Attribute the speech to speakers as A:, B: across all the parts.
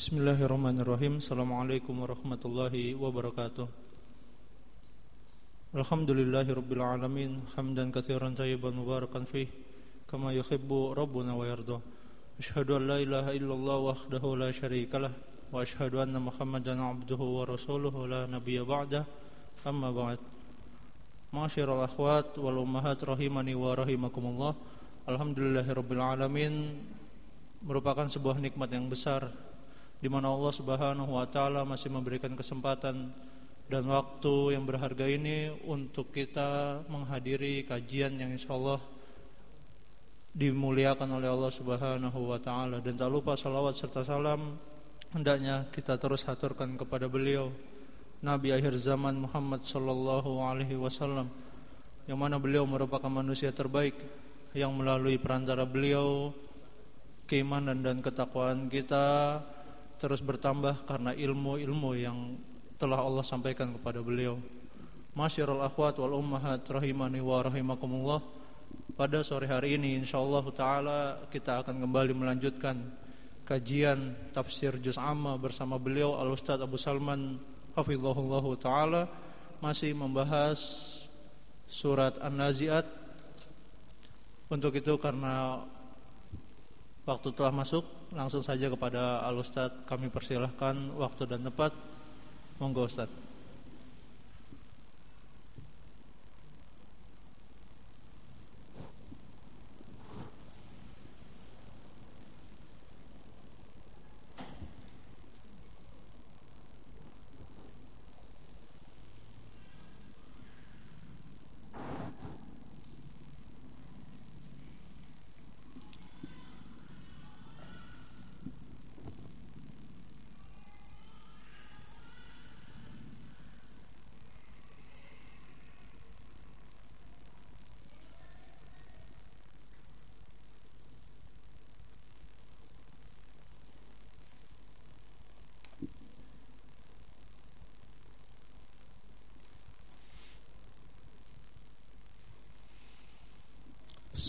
A: Bismillahirrahmanirrahim. Assalamualaikum warahmatullahi wabarakatuh. Alhamdulillahi rabbil alamin Hamdan kathiran tayyiban mubarakan fih Kama yukhibbu rabbuna wa yardu Ashhadu an la ilaha illallah wahdahu la syarikalah Wa ashhadu anna muhammadan abduhu wa rasuluhu la nabiya ba'dah Amma ba'd. Ma'asyiral akhwat wal ummahat rahimani wa rahimakumullah. Alhamdulillahi rabbil alamin Merupakan sebuah nikmat yang besar di mana Allah Subhanahu wa taala masih memberikan kesempatan dan waktu yang berharga ini untuk kita menghadiri kajian yang insyaallah dimuliakan oleh Allah Subhanahu wa taala. Dan tak lupa salawat serta salam hendaknya kita terus haturkan kepada beliau Nabi akhir zaman Muhammad sallallahu alaihi wasallam yang mana beliau merupakan manusia terbaik yang melalui perantara beliau keimanan dan ketakwaan kita terus bertambah karena ilmu-ilmu yang telah Allah sampaikan kepada beliau. Masyarul akhwat wal ummahat rahimani wa rahimakumullah. Pada sore hari ini insyaallah taala kita akan kembali melanjutkan kajian tafsir juz amma bersama beliau Al Ustaz Abu Salman hafizahullah taala masih membahas surat An-Naziat. Untuk itu karena waktu telah masuk langsung saja kepada Al Ustaz kami persilahkan waktu dan tempat. Monggo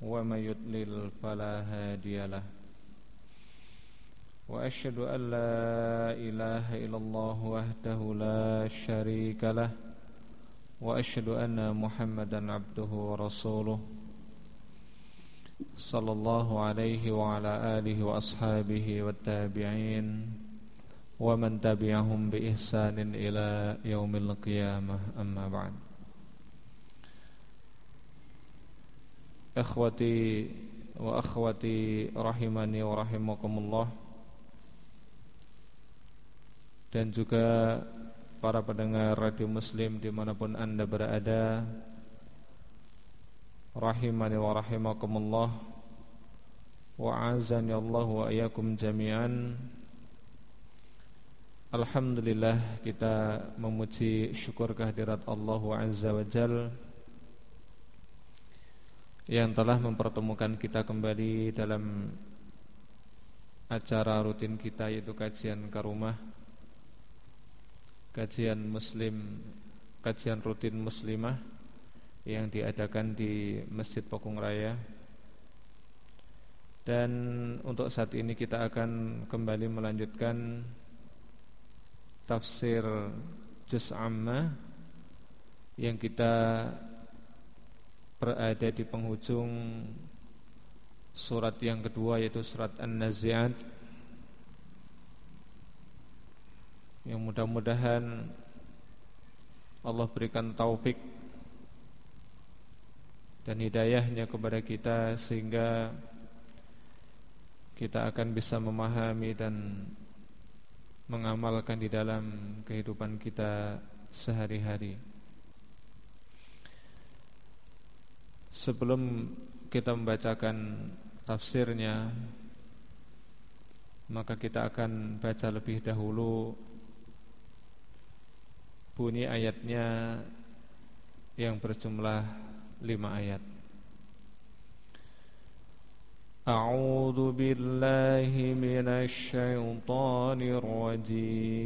B: ومن يضلل فلا هادي له. وأشهد أن لا إله إلا الله وحده لا شريك له. وأشهد أن محمدا عبده ورسوله. صلى الله عليه وعلى آله وأصحابه والتابعين ومن تبعهم بإحسان إلى يوم القيامة. أما بعد. Ikhwati wa akhwati rahimani wa rahimakumullah. Dan juga para pendengar radio muslim di mana pun anda berada Rahimani wa rahimakumullah. Wa azani Allah wa ayakum jami'an. Alhamdulillah kita memuji syukur kehadirat Allah azza wa jalla yang telah mempertemukan kita kembali dalam acara rutin kita yaitu kajian ke rumah kajian muslim kajian rutin muslimah yang diadakan di Masjid Pokong Raya. Dan untuk saat ini kita akan kembali melanjutkan tafsir Juz Amma yang kita berada di penghujung surat yang kedua yaitu surat An-Nazi'at yang mudah-mudahan Allah berikan taufik dan hidayahnya kepada kita sehingga kita akan bisa memahami dan mengamalkan di dalam kehidupan kita sehari-hari. Sebelum kita membacakan tafsirnya Maka kita akan baca lebih dahulu Bunyi ayatnya Yang berjumlah lima ayat أعوذ بالله من الشيطان الرجيم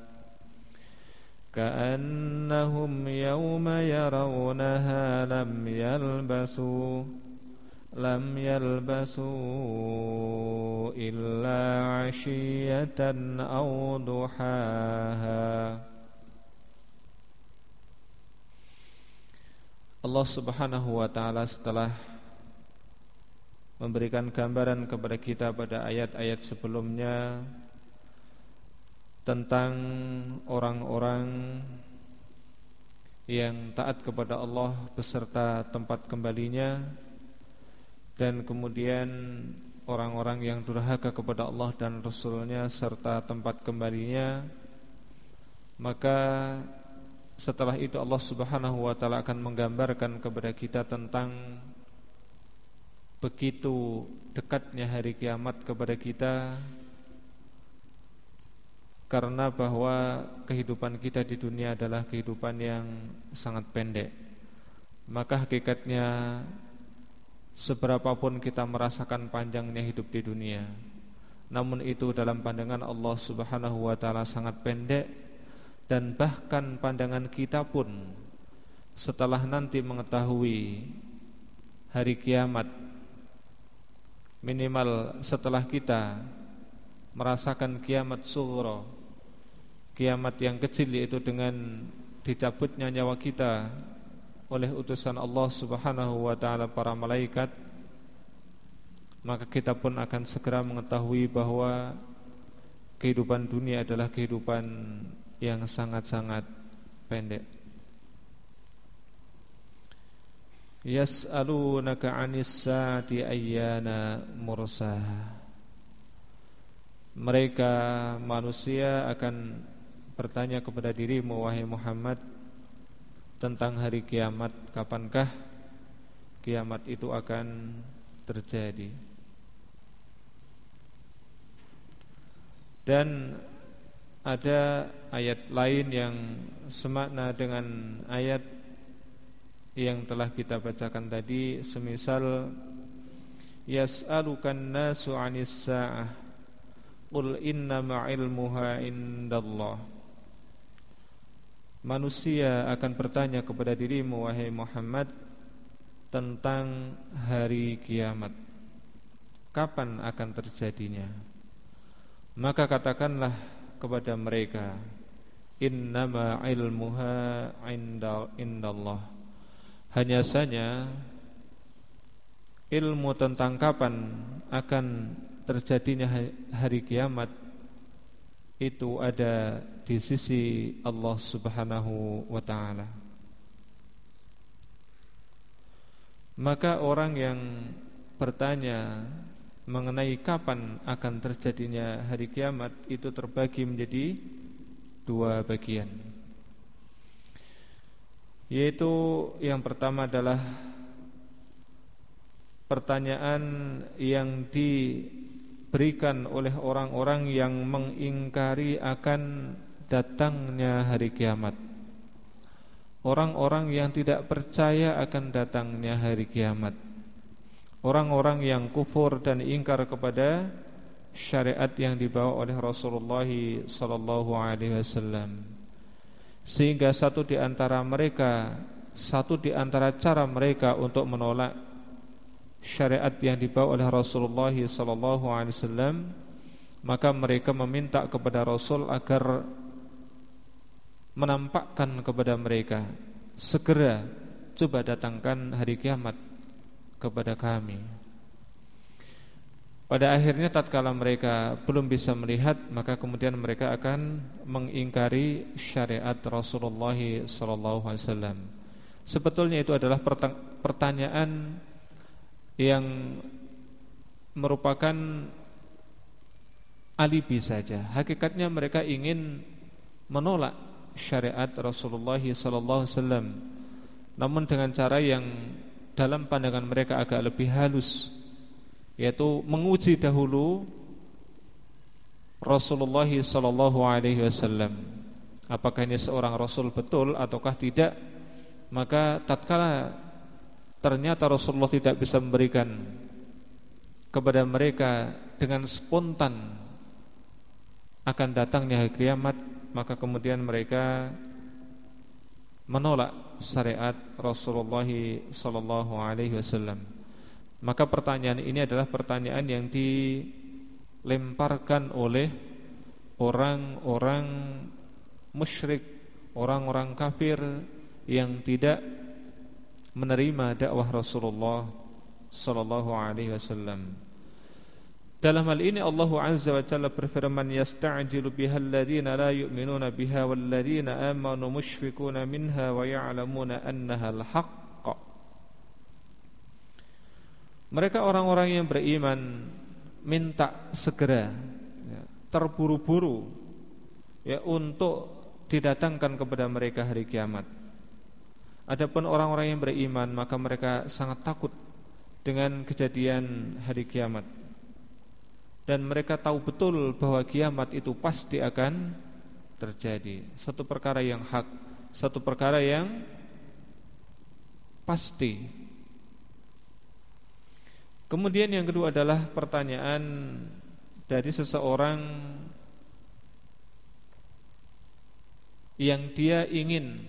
B: كأنهم يوم يرونها لم يلبسوا لم يلبسوا إلا عشية أو ضحاها Allah Subhanahu wa taala setelah memberikan gambaran kepada kita pada ayat-ayat sebelumnya tentang orang-orang yang taat kepada Allah beserta tempat kembalinya dan kemudian orang-orang yang durhaka kepada Allah dan Rasulnya serta tempat kembalinya maka setelah itu Allah Subhanahu wa taala akan menggambarkan kepada kita tentang begitu dekatnya hari kiamat kepada kita karena bahwa kehidupan kita di dunia adalah kehidupan yang sangat pendek. Maka hakikatnya seberapapun kita merasakan panjangnya hidup di dunia, namun itu dalam pandangan Allah Subhanahu wa taala sangat pendek dan bahkan pandangan kita pun setelah nanti mengetahui hari kiamat minimal setelah kita merasakan kiamat sughra kiamat yang kecil yaitu dengan dicabutnya nyawa kita oleh utusan Allah Subhanahu wa taala para malaikat maka kita pun akan segera mengetahui bahwa kehidupan dunia adalah kehidupan yang sangat-sangat pendek. Yas'alunaka 'anis saati ayyana mursaha. Mereka manusia akan bertanya kepada dirimu wahai Muhammad tentang hari kiamat, kapankah kiamat itu akan terjadi? Dan ada ayat lain yang semakna dengan ayat yang telah kita bacakan tadi semisal yas'alukan nasu 'anis sa'ah qul innama 'ilmuha indallah Manusia akan bertanya kepada dirimu wahai Muhammad tentang hari kiamat. Kapan akan terjadinya? Maka katakanlah kepada mereka innama ilmuha inda indallah. Hanya saja ilmu tentang kapan akan terjadinya hari kiamat itu ada di sisi Allah Subhanahu wa taala maka orang yang bertanya mengenai kapan akan terjadinya hari kiamat itu terbagi menjadi dua bagian. Yaitu yang pertama adalah pertanyaan yang diberikan oleh orang-orang yang mengingkari akan datangnya hari kiamat. Orang-orang yang tidak percaya akan datangnya hari kiamat orang-orang yang kufur dan ingkar kepada syariat yang dibawa oleh Rasulullah wasallam. Sehingga satu di antara mereka, satu di antara cara mereka untuk menolak syariat yang dibawa oleh Rasulullah sallallahu alaihi wasallam, maka mereka meminta kepada Rasul agar menampakkan kepada mereka segera coba datangkan hari kiamat kepada kami pada akhirnya tatkala mereka belum bisa melihat maka kemudian mereka akan mengingkari syariat Rasulullah sallallahu alaihi wasallam. Sebetulnya itu adalah pertanyaan yang merupakan alibi saja. Hakikatnya mereka ingin menolak syariat Rasulullah sallallahu alaihi wasallam. Namun dengan cara yang dalam pandangan mereka agak lebih halus yaitu menguji dahulu Rasulullah sallallahu alaihi wasallam. Apakah ini seorang rasul betul ataukah tidak? Maka tatkala ternyata Rasulullah tidak bisa memberikan kepada mereka dengan spontan akan datangnya hari kiamat maka kemudian mereka menolak syariat Rasulullah sallallahu alaihi wasallam. Maka pertanyaan ini adalah pertanyaan yang dilemparkan oleh orang-orang musyrik, orang-orang kafir yang tidak menerima dakwah Rasulullah sallallahu alaihi wasallam. Dalam hal ini Allah Azza wa Jalla berfirman yasta'jilu biha alladhina la yu'minuna biha wal ladzina amanu mushfiquna minha wa ya'lamuna annaha al-haqq Mereka orang-orang yang beriman minta segera ya, terburu-buru ya untuk didatangkan kepada mereka hari kiamat. Adapun orang-orang yang beriman maka mereka sangat takut dengan kejadian hari kiamat. Dan mereka tahu betul bahwa kiamat itu pasti akan terjadi. Satu perkara yang hak, satu perkara yang pasti Kemudian yang kedua adalah pertanyaan dari seseorang yang dia ingin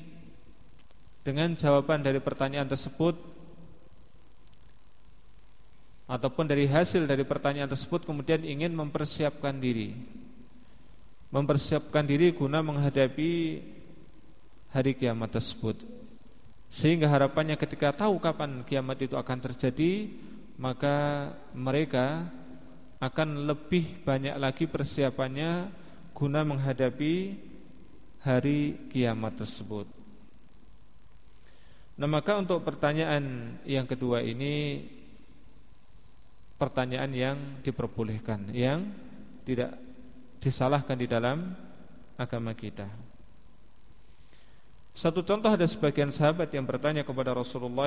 B: dengan jawaban dari pertanyaan tersebut ataupun dari hasil dari pertanyaan tersebut kemudian ingin mempersiapkan diri. Mempersiapkan diri guna menghadapi hari kiamat tersebut. Sehingga harapannya ketika tahu kapan kiamat itu akan terjadi maka mereka akan lebih banyak lagi persiapannya guna menghadapi hari kiamat tersebut. Nah, maka untuk pertanyaan yang kedua ini pertanyaan yang diperbolehkan, yang tidak disalahkan di dalam agama kita. Satu contoh ada sebagian sahabat yang bertanya kepada Rasulullah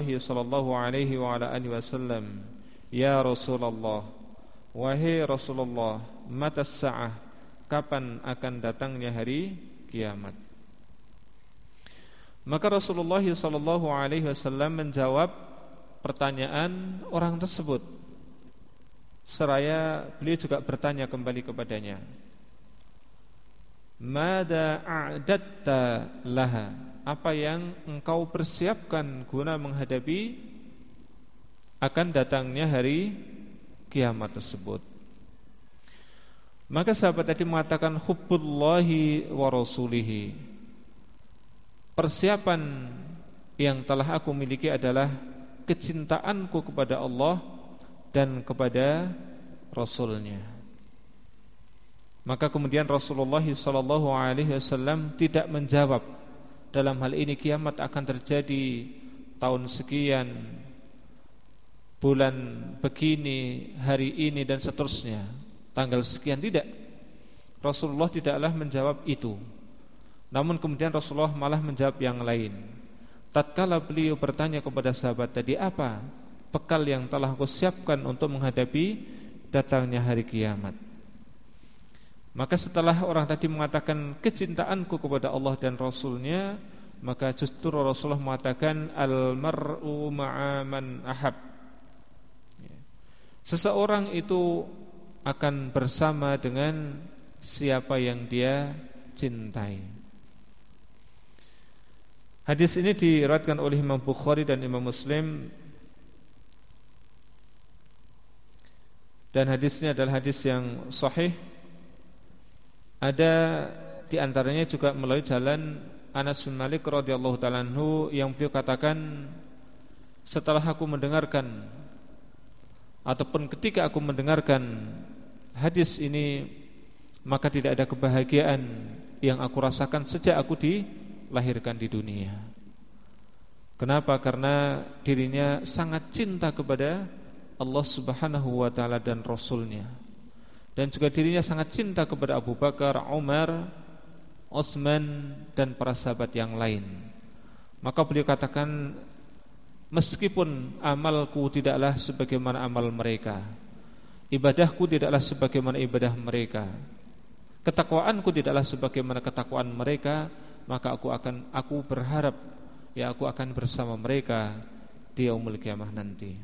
B: wasallam, "Ya Rasulullah, wahai Rasulullah, mata sa'ah? Kapan akan datangnya hari kiamat?" Maka Rasulullah sallallahu alaihi wasallam menjawab pertanyaan orang tersebut. Seraya beliau juga bertanya kembali kepadanya, "Mada a'datta laha?" apa yang engkau persiapkan guna menghadapi akan datangnya hari kiamat tersebut. Maka sahabat tadi mengatakan hubbullahi wa rasulihi. Persiapan yang telah aku miliki adalah kecintaanku kepada Allah dan kepada Rasulnya. Maka kemudian Rasulullah sallallahu alaihi wasallam tidak menjawab dalam hal ini kiamat akan terjadi tahun sekian bulan begini hari ini dan seterusnya. Tanggal sekian tidak. Rasulullah tidaklah menjawab itu namun kemudian Rasulullah malah menjawab yang lain. Tatkala beliau bertanya kepada sahabat tadi apa bekal yang telah aku siapkan untuk menghadapi datangnya hari kiamat? Maka setelah orang tadi mengatakan kecintaanku kepada Allah dan Rasulnya Maka justru Rasulullah mengatakan Al-mar'u ma'aman ahab. Seseorang itu akan bersama dengan siapa yang dia cintai Hadis ini diriwayatkan oleh Imam Bukhari dan Imam Muslim. Dan hadisnya adalah hadis yang sahih. Ada di antaranya juga melalui jalan Anas bin Malik radhiyallahu taala yang beliau katakan setelah aku mendengarkan ataupun ketika aku mendengarkan hadis ini maka tidak ada kebahagiaan yang aku rasakan sejak aku dilahirkan di dunia. Kenapa? Karena dirinya sangat cinta kepada Allah Subhanahu wa taala dan rasulnya. Dan juga dirinya sangat cinta kepada Abu Bakar, Umar, Utsman dan para sahabat yang lain. Maka beliau katakan meskipun amalku tidaklah sebagaimana amal mereka, ibadahku tidaklah sebagaimana ibadah mereka, ketakwaanku tidaklah sebagaimana ketakwaan mereka, maka aku akan aku berharap ya aku akan bersama mereka di yaumul kiamah nanti.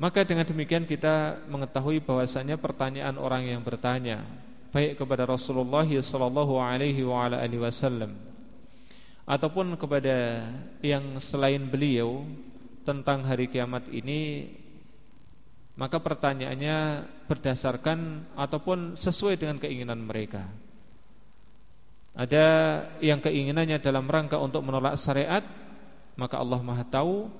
B: Maka dengan demikian kita mengetahui bahwasanya pertanyaan orang yang bertanya baik kepada Rasulullah sallallahu alaihi wasallam ataupun kepada yang selain beliau tentang hari kiamat ini maka pertanyaannya berdasarkan ataupun sesuai dengan keinginan mereka. Ada yang keinginannya dalam rangka untuk menolak syariat, maka Allah Maha tahu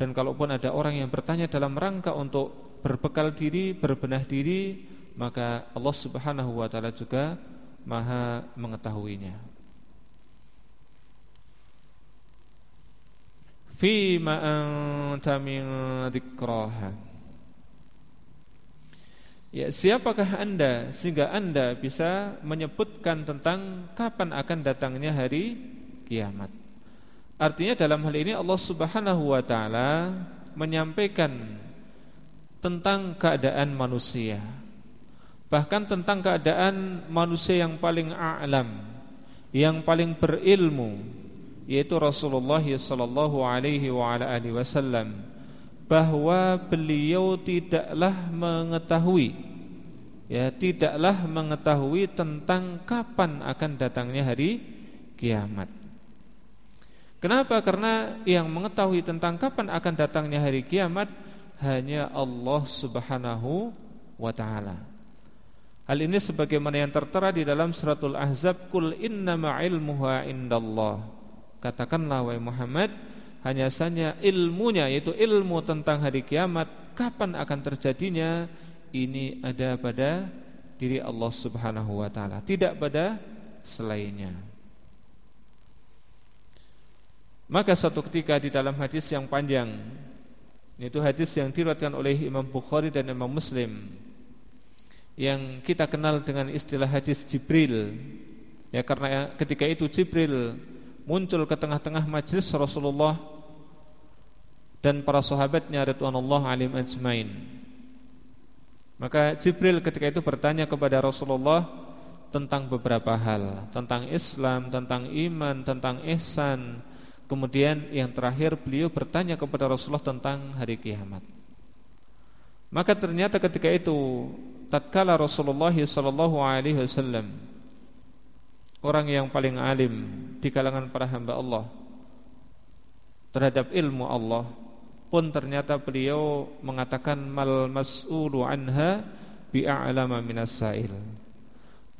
B: dan kalaupun ada orang yang bertanya dalam rangka untuk berbekal diri, berbenah diri, maka Allah Subhanahu wa taala juga Maha mengetahuinya. Fi ma anta min. Ya, siapakah Anda sehingga Anda bisa menyebutkan tentang kapan akan datangnya hari kiamat? Artinya dalam hal ini Allah Subhanahu wa taala menyampaikan tentang keadaan manusia. Bahkan tentang keadaan manusia yang paling a'lam, yang paling berilmu yaitu Rasulullah sallallahu alaihi wasallam bahwa beliau tidaklah mengetahui ya tidaklah mengetahui tentang kapan akan datangnya hari kiamat Kenapa? Karena yang mengetahui tentang kapan akan datangnya hari kiamat hanya Allah Subhanahu wa taala. Hal ini sebagaimana yang tertera di dalam suratul Ahzab, "Qul innama ilmuha indallah." Katakanlah wahai Muhammad, hanya saja ilmunya yaitu ilmu tentang hari kiamat, kapan akan terjadinya, ini ada pada diri Allah Subhanahu wa taala, tidak pada selainnya. Maka suatu ketika di dalam hadis yang panjang Itu hadis yang diriwayatkan oleh Imam Bukhari dan Imam Muslim Yang kita kenal dengan istilah hadis Jibril Ya karena ketika itu Jibril muncul ke tengah-tengah majlis Rasulullah Dan para sahabatnya Ridwanullah alim ajmain. Maka Jibril ketika itu bertanya kepada Rasulullah Tentang beberapa hal. Tentang Islam, tentang iman, tentang ihsan. Kemudian yang terakhir beliau bertanya kepada Rasulullah tentang hari kiamat. Maka ternyata ketika itu tatkala Rasulullah sallallahu alaihi wasallam orang yang paling alim di kalangan para hamba Allah terhadap ilmu Allah pun ternyata beliau mengatakan mal mas'ulu anha bi'a'lama minas sa'il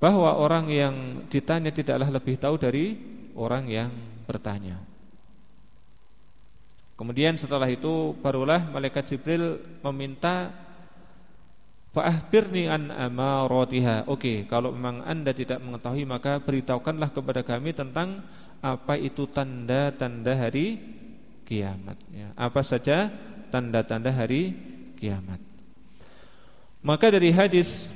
B: bahwa orang yang ditanya tidaklah lebih tahu dari orang yang bertanya. Kemudian setelah itu barulah malaikat Jibril meminta Fa'ahbirni an amaratiha. Oke, kalau memang Anda tidak mengetahui maka beritahukanlah kepada kami tentang apa itu tanda-tanda hari kiamat ya. Apa saja tanda-tanda hari kiamat. Maka dari hadis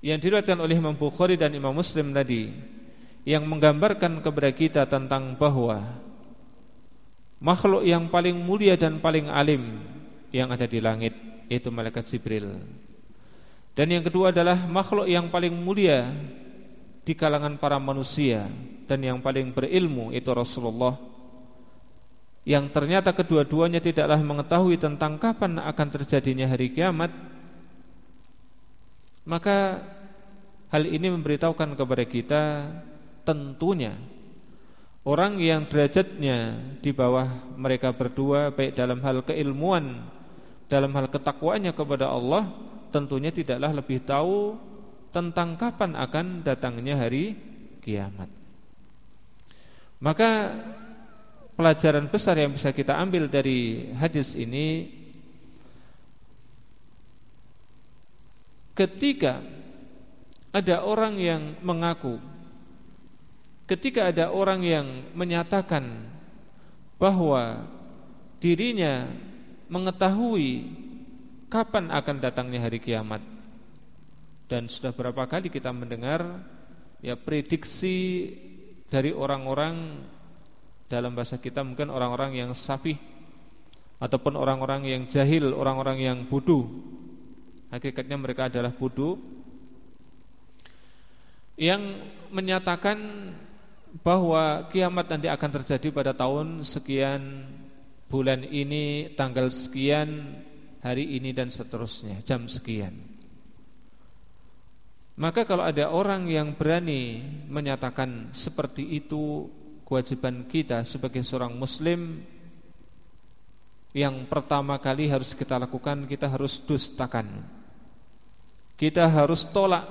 B: yang diriwayatkan oleh Imam Bukhari dan Imam Muslim tadi yang menggambarkan kepada kita tentang bahwa makhluk yang paling mulia dan paling alim yang ada di langit yaitu malaikat Jibril. Dan yang kedua adalah makhluk yang paling mulia di kalangan para manusia dan yang paling berilmu itu Rasulullah yang ternyata kedua-duanya tidaklah mengetahui tentang kapan akan terjadinya hari kiamat maka hal ini memberitahukan kepada kita tentunya Orang yang derajatnya di bawah mereka berdua baik dalam hal keilmuan, dalam hal ketakwaannya kepada Allah, tentunya tidaklah lebih tahu tentang kapan akan datangnya hari kiamat. Maka pelajaran besar yang bisa kita ambil dari hadis ini ketika ada orang yang mengaku ketika ada orang yang menyatakan bahwa dirinya mengetahui kapan akan datangnya hari kiamat. Dan sudah berapa kali kita mendengar ya prediksi dari orang-orang dalam bahasa kita mungkin orang-orang yang safih ataupun orang-orang yang jahil, orang-orang yang bodoh. Hakikatnya mereka adalah bodoh yang menyatakan bahwa kiamat nanti akan terjadi pada tahun sekian, bulan ini, tanggal sekian, hari ini dan seterusnya, jam sekian. Maka kalau ada orang yang berani menyatakan seperti itu kewajiban kita sebagai seorang muslim yang pertama kali harus kita lakukan kita harus dustakan. Kita harus tolak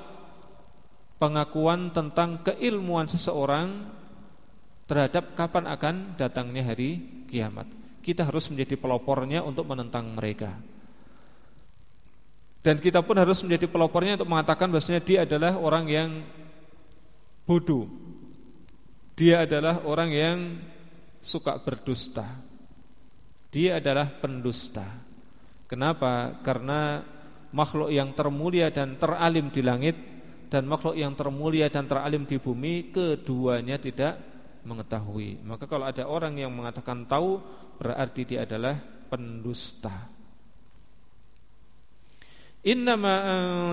B: pengakuan tentang keilmuan seseorang terhadap kapan akan datangnya hari kiamat. Kita harus menjadi pelopornya untuk menentang mereka. Dan kita pun harus menjadi pelopornya untuk mengatakan bahwasanya dia adalah orang yang bodoh. Dia adalah orang yang suka berdusta. Dia adalah pendusta. Kenapa? Karena makhluk yang termulia dan teralim di langit dan makhluk yang termulia dan teralim di bumi keduanya tidak mengetahui. Maka kalau ada orang yang mengatakan tahu berarti dia adalah pendusta. Innama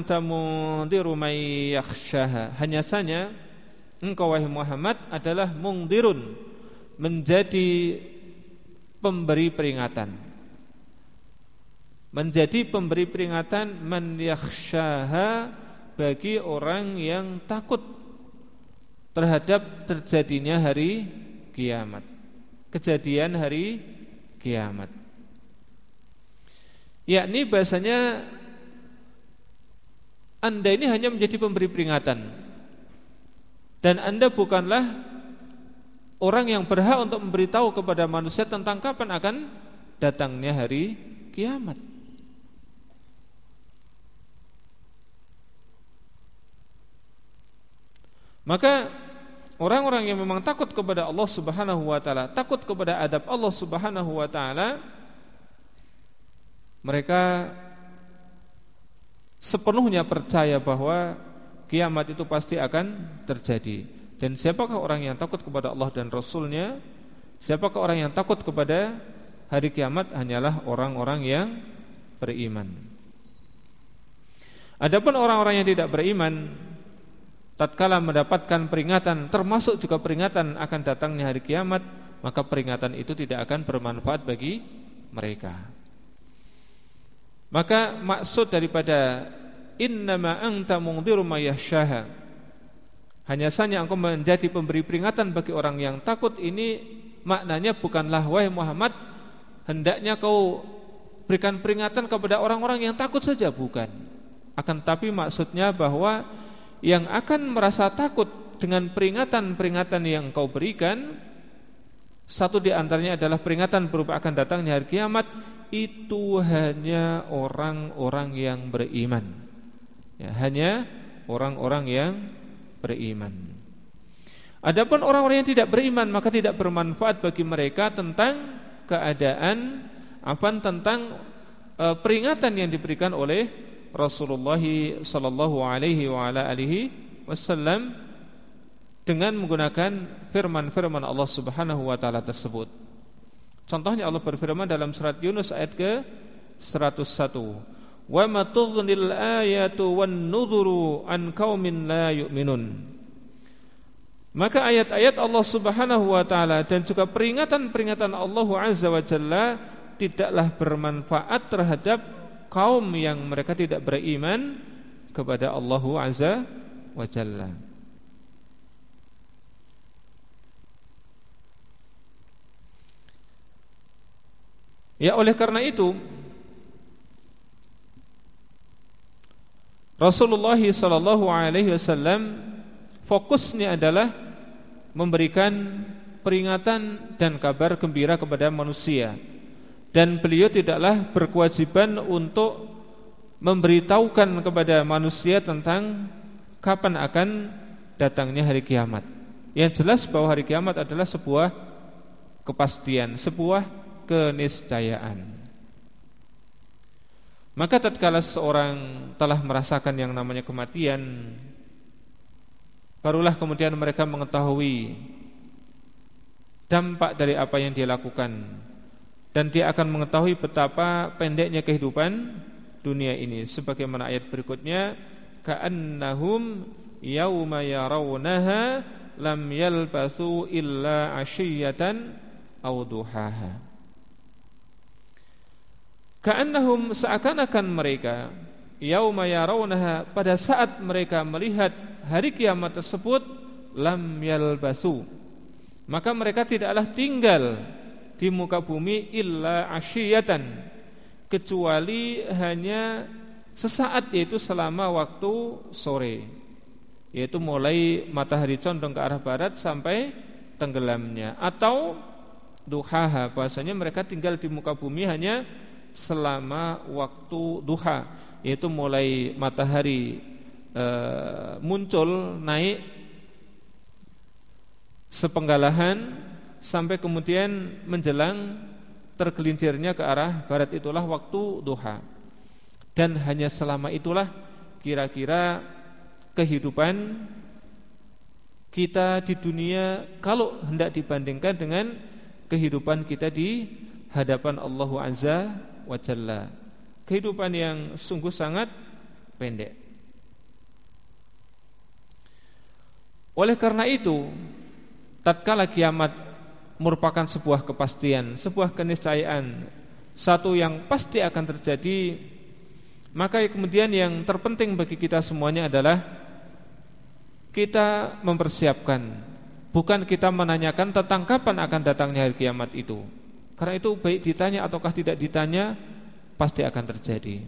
B: anta mundhiru may yakhshaha. Hanya saja engkau wahai Muhammad adalah mungdirun menjadi pemberi peringatan. Menjadi pemberi peringatan man yakhshaha bagi orang yang takut terhadap terjadinya hari kiamat. Kejadian hari kiamat. Yakni bahasanya anda ini hanya menjadi pemberi peringatan Dan Anda bukanlah Orang yang berhak untuk memberitahu kepada manusia Tentang kapan akan datangnya hari kiamat. Maka orang-orang yang memang takut kepada Allah Subhanahu wa taala, takut kepada adab Allah Subhanahu wa taala, mereka sepenuhnya percaya bahwa kiamat itu pasti akan terjadi. Dan siapakah orang yang takut kepada Allah dan Rasulnya? Siapakah orang yang takut kepada hari kiamat? Hanyalah orang-orang yang beriman. Adapun orang-orang yang tidak beriman, tatkala mendapatkan peringatan, termasuk juga peringatan akan datangnya hari kiamat, maka peringatan itu tidak akan bermanfaat bagi mereka. Maka maksud daripada innama anta mungdhiru mayyashaha hanya saja engkau menjadi pemberi peringatan bagi orang yang takut ini maknanya bukanlah wahai Muhammad hendaknya kau berikan peringatan kepada orang-orang yang takut saja. Bukan. Akan tapi maksudnya bahwa yang akan merasa takut dengan peringatan-peringatan yang kau berikan satu di antaranya adalah peringatan berupa akan datangnya hari kiamat itu hanya orang-orang yang beriman. Ya, hanya orang-orang yang beriman. Adapun orang-orang yang tidak beriman maka tidak bermanfaat bagi mereka tentang keadaan apa tentang e, peringatan yang diberikan oleh Rasulullah sallallahu alaihi wa ala alihi wasallam dengan menggunakan firman-firman Allah Subhanahu wa taala tersebut. Contohnya Allah berfirman dalam surat Yunus ayat ke 101. Wa tughnil ayatu wan nudhuru an qaumin la yu'minun. Maka ayat-ayat Allah Subhanahu wa taala dan juga peringatan-peringatan Allah Azza wa Jalla tidaklah bermanfaat terhadap kaum yang mereka tidak beriman kepada Allah Azza wa Jalla. Ya oleh karena itu Rasulullah sallallahu alaihi wasallam fokusnya adalah memberikan peringatan dan kabar gembira kepada manusia dan beliau tidaklah berkewajiban untuk memberitahukan kepada manusia tentang kapan akan datangnya hari kiamat. Yang jelas bahwa hari kiamat adalah sebuah kepastian, sebuah keniscayaan. Maka tatkala seorang telah merasakan yang namanya kematian, barulah kemudian mereka mengetahui dampak dari apa yang dia lakukan. Dan dia akan mengetahui betapa pendeknya kehidupan dunia ini. Sebagaimana ayat berikutnya ka'annahum yauma yarawnaha lam yalbasu illa ashiyatan aw duhaha Ka'annahum seakan-akan mereka yauma yarawnaha pada saat mereka melihat hari kiamat tersebut lam yalbasu. Maka mereka tidaklah tinggal di muka bumi illa asyiyatan kecuali hanya sesaat yaitu selama waktu sore yaitu mulai matahari condong ke arah barat sampai tenggelamnya. Atau duhaha bahasanya mereka tinggal di muka bumi hanya selama waktu duha yaitu mulai matahari e, muncul naik sepenggalahan sampai kemudian menjelang tergelincirnya ke arah barat itulah waktu duha. Dan hanya selama itulah kira-kira kehidupan kita di dunia kalau hendak dibandingkan dengan kehidupan kita di hadapan Allah Azza wa jalla. Kehidupan yang sungguh sangat pendek. Oleh karena itu, tatkala kiamat merupakan sebuah kepastian, sebuah keniscayaan, satu yang pasti akan terjadi, maka kemudian yang terpenting bagi kita semuanya adalah kita mempersiapkan, bukan kita menanyakan tentang kapan akan datangnya hari kiamat itu. Karena itu baik ditanya ataukah tidak ditanya pasti akan terjadi.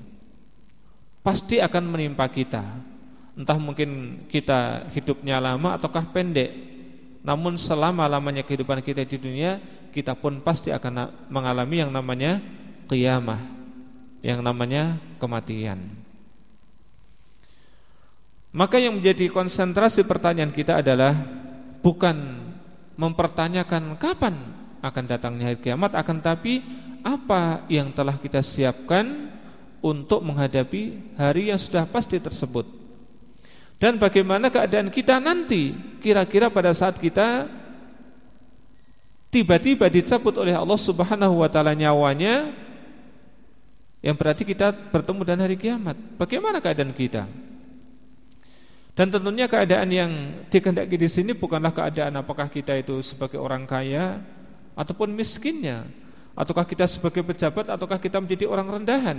B: Pasti akan menimpa kita. Entah mungkin kita hidupnya lama ataukah pendek. Namun selama-lamanya kehidupan kita di dunia, kita pun pasti akan mengalami yang namanya qiyamah, yang namanya kematian. Maka yang menjadi konsentrasi pertanyaan kita adalah bukan mempertanyakan kapan akan datangnya hari kiamat. Akan tapi apa yang telah kita siapkan untuk menghadapi hari yang sudah pasti tersebut? Dan bagaimana keadaan kita nanti kira-kira pada saat kita tiba-tiba dicabut oleh Allah Subhanahu wa taala nyawanya yang berarti kita bertemu dengan hari kiamat. Bagaimana keadaan kita? Dan tentunya keadaan yang dikehendaki di sini bukanlah keadaan apakah kita itu sebagai orang kaya ataupun miskinnya? Ataukah kita sebagai pejabat ataukah kita menjadi orang rendahan?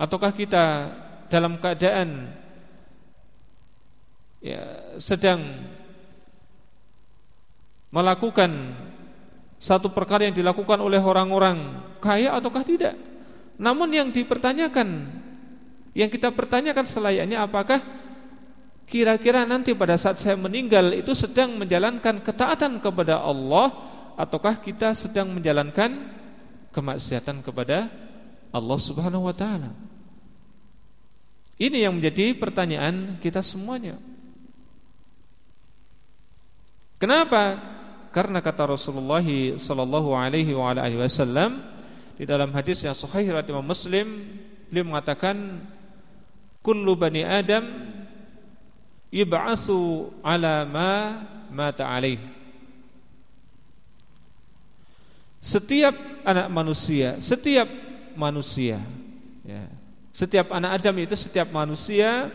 B: Ataukah kita dalam keadaan ya, sedang melakukan satu perkara yang dilakukan oleh orang-orang kaya ataukah tidak? Namun yang dipertanyakan yang kita pertanyakan selayaknya apakah kira-kira nanti pada saat saya meninggal itu sedang menjalankan ketaatan kepada Allah ataukah kita sedang menjalankan kemaksiatan kepada Allah Subhanahu wa taala? Ini yang menjadi pertanyaan kita semuanya. Kenapa? Karena kata Rasulullah sallallahu alaihi wa alihi wasallam di dalam hadis yang sahih riwayat Muslim, beliau mengatakan kullu bani Adam yub'atsu ala ma mata alaihi Setiap anak manusia, setiap manusia, ya, setiap anak Adam itu setiap manusia,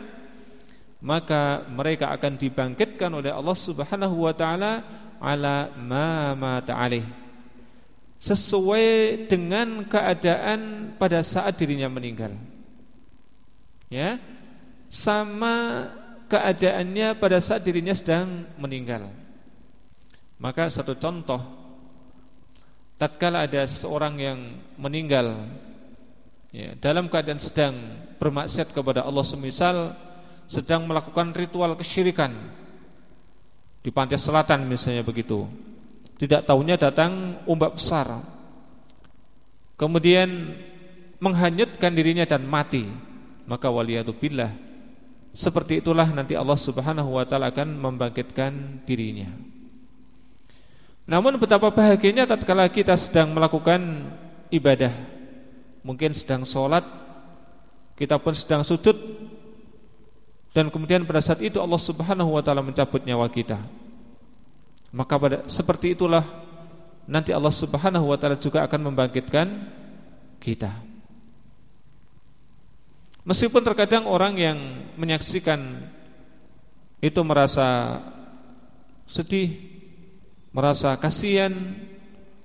B: maka mereka akan dibangkitkan oleh Allah Subhanahu wa taala ala ma mata. Sesuai dengan keadaan pada saat dirinya meninggal. Ya. Sama keadaannya pada saat dirinya sedang meninggal. Maka satu contoh tatkala ada seseorang yang meninggal ya, dalam keadaan sedang bermaksiat kepada Allah semisal sedang melakukan ritual kesyirikan di pantai selatan misalnya begitu Tidak tahunya datang ombak besar. Kemudian menghanyutkan dirinya dan mati. Maka waliyatubillah seperti itulah nanti Allah Subhanahu wa taala akan membangkitkan dirinya. Namun betapa bahagianya tatkala kita sedang melakukan ibadah. Mungkin sedang sholat Kita pun sedang sujud Dan kemudian pada saat itu Allah subhanahu wa ta'ala mencabut nyawa kita Maka pada seperti itulah Nanti Allah subhanahu wa ta'ala juga akan membangkitkan kita Meskipun terkadang orang yang menyaksikan itu merasa sedih, merasa kasihan,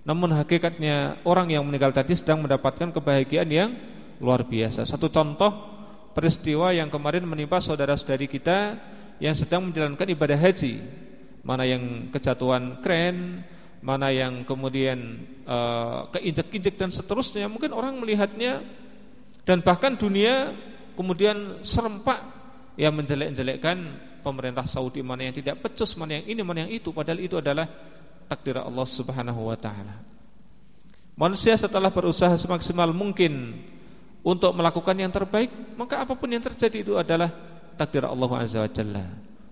B: namun hakikatnya orang yang meninggal tadi sedang mendapatkan kebahagiaan yang luar biasa. Satu contoh peristiwa yang kemarin menimpa saudara-saudari kita yang sedang menjalankan ibadah haji. Mana yang kejatuhan kren, mana yang kemudian uh, keinjek-injek dan seterusnya. Mungkin orang melihatnya dan bahkan dunia kemudian serempak yang menjelek-jelekkan pemerintah Saudi mana yang tidak pecus, mana yang ini, mana yang itu padahal itu adalah takdir Allah Subhanahu wa taala. Manusia setelah berusaha semaksimal mungkin untuk melakukan yang terbaik, maka apa pun yang terjadi itu adalah takdir Allah Azza wa Jalla.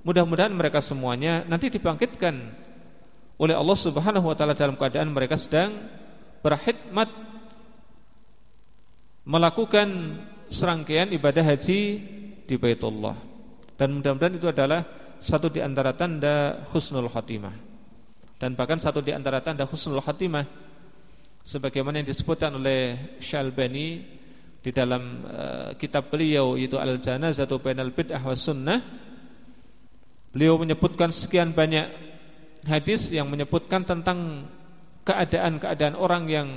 B: Mudah-mudahan mereka semuanya nanti dibangkitkan oleh Allah Subhanahu wa taala dalam keadaan mereka sedang berkhidmat melakukan serangkaian ibadah haji di Baitullah. Dan mudah-mudahan itu adalah satu di antara tanda husnul khatimah. Dan bahkan satu di antara tanda husnul khatimah sebagaimana yang disebutkan oleh Syalbani di dalam uh, kitab beliau yaitu Al-Janazatu Bainal Bid'ah was Sunnah. Beliau menyebutkan sekian banyak hadis yang menyebutkan tentang keadaan-keadaan orang yang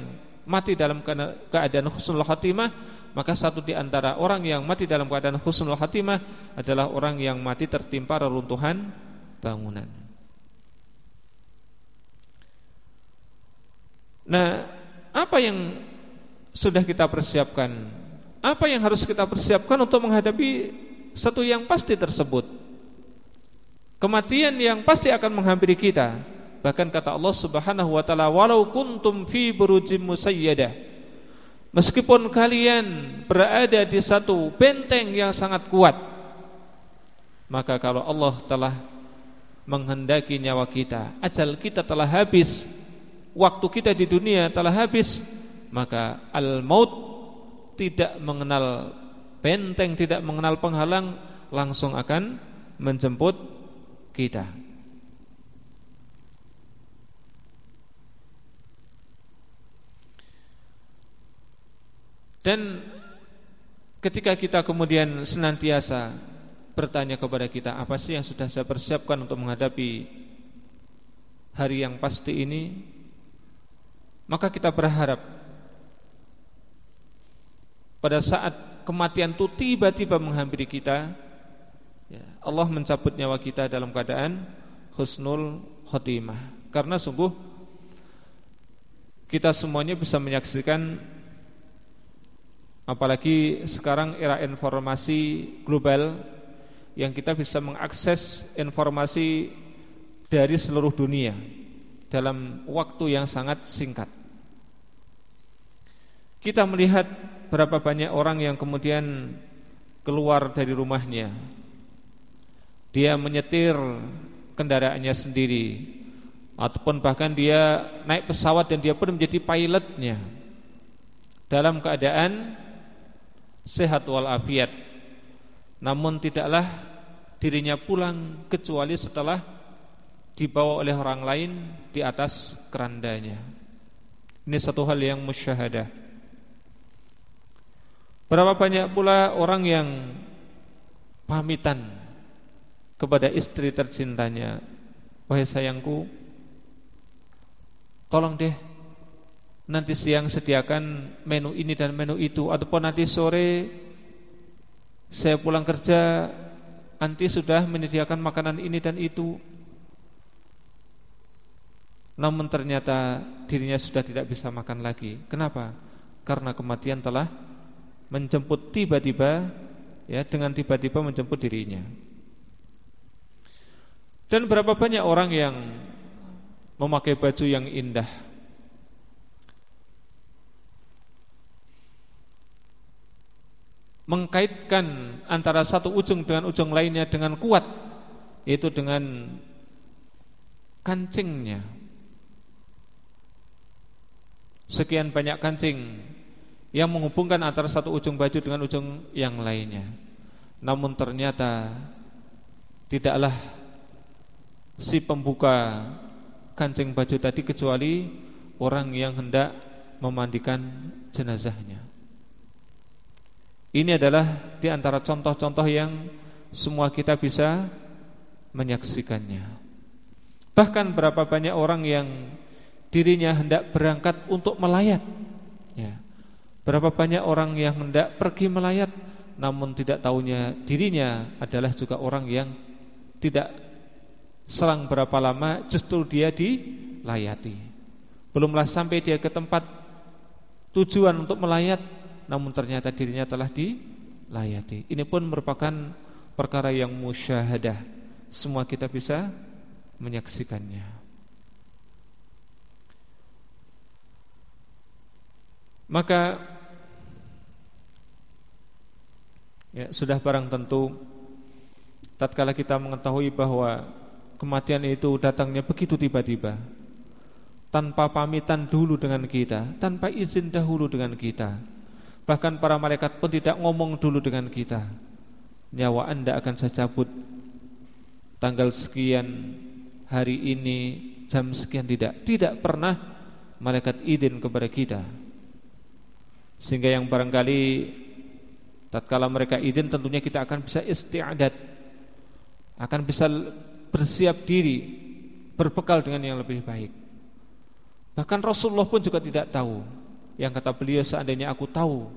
B: mati dalam keadaan husnul khatimah maka satu di antara orang yang mati dalam keadaan husnul khatimah adalah orang yang mati tertimpa reruntuhan bangunan. Nah, apa yang sudah kita persiapkan? Apa yang harus kita persiapkan untuk menghadapi satu yang pasti tersebut? Kematian yang pasti akan menghampiri kita. Bahkan kata Allah Subhanahu wa taala, "Walau kuntum fi burujim musayyadah" Meskipun kalian berada di satu benteng yang sangat kuat Maka kalau Allah telah menghendaki nyawa kita Ajal kita telah habis Waktu kita di dunia telah habis Maka al-maut tidak mengenal benteng Tidak mengenal penghalang Langsung akan menjemput kita Dan ketika kita kemudian senantiasa bertanya kepada kita apa sih yang sudah saya persiapkan untuk menghadapi hari yang pasti ini? Maka kita berharap pada saat kematian itu tiba-tiba menghampiri kita ya, Allah mencabut nyawa kita dalam keadaan husnul khotimah. Karena sungguh kita semuanya bisa menyaksikan Apalagi sekarang era informasi global yang kita bisa mengakses informasi dari seluruh dunia dalam waktu yang sangat singkat. Kita melihat berapa banyak orang yang kemudian keluar dari rumahnya. Dia menyetir kendaraannya sendiri ataupun bahkan dia naik pesawat dan dia pun menjadi pilotnya dalam keadaan sehat walafiat. Namun tidaklah dirinya pulang kecuali setelah dibawa oleh orang lain di atas kerandanya. Ini satu hal yang musyahadah. Berapa banyak pula orang yang pamitan kepada istri tercintanya? Wahai sayangku tolong deh nanti siang sediakan menu ini dan menu itu. Ataupun nanti sore saya pulang kerja nanti sudah menyediakan makanan ini dan itu. Namun ternyata dirinya sudah tidak bisa makan lagi. Kenapa? Karena kematian telah menjemput tiba-tiba ya dengan tiba-tiba menjemput dirinya. Dan berapa banyak orang yang memakai baju yang indah. Mengkaitkan antara satu ujung dengan ujung lainnya dengan kuat yaitu dengan kancingnya. Sekian banyak kancing yang menghubungkan antara satu ujung baju dengan ujung yang lainnya. Namun ternyata tidaklah si pembuka kancing baju tadi kecuali orang yang hendak memandikan jenazahnya. Ini adalah di antara contoh-contoh yang semua kita bisa menyaksikannya. Bahkan berapa banyak orang yang dirinya hendak berangkat untuk melayat. Ya. Berapa banyak orang yang hendak pergi melayat namun tidak tahunya dirinya adalah juga orang yang tidak selang berapa lama justru dia dilayati. Belumlah sampai dia ke tempat tujuan untuk melayat namun ternyata dirinya telah dilayati. Ini pun merupakan perkara yang musyahadah. Semua kita bisa menyaksikannya. Maka Ya, sudah barang tentu tatkala kita mengetahui bahwa kematian itu datangnya begitu tiba-tiba tanpa pamitan dulu dengan kita, tanpa izin dahulu dengan kita. Bahkan para malaikat pun tidak ngomong dulu dengan kita. Nyawa Anda akan saya cabut tanggal sekian hari ini jam sekian tidak. Tidak pernah malaikat izin kepada kita. Sehingga yang barangkali Tatkala mereka izin tentunya kita akan bisa istiadat Akan bisa bersiap diri Berbekal dengan yang lebih baik Bahkan Rasulullah pun juga tidak tahu Yang kata beliau seandainya aku tahu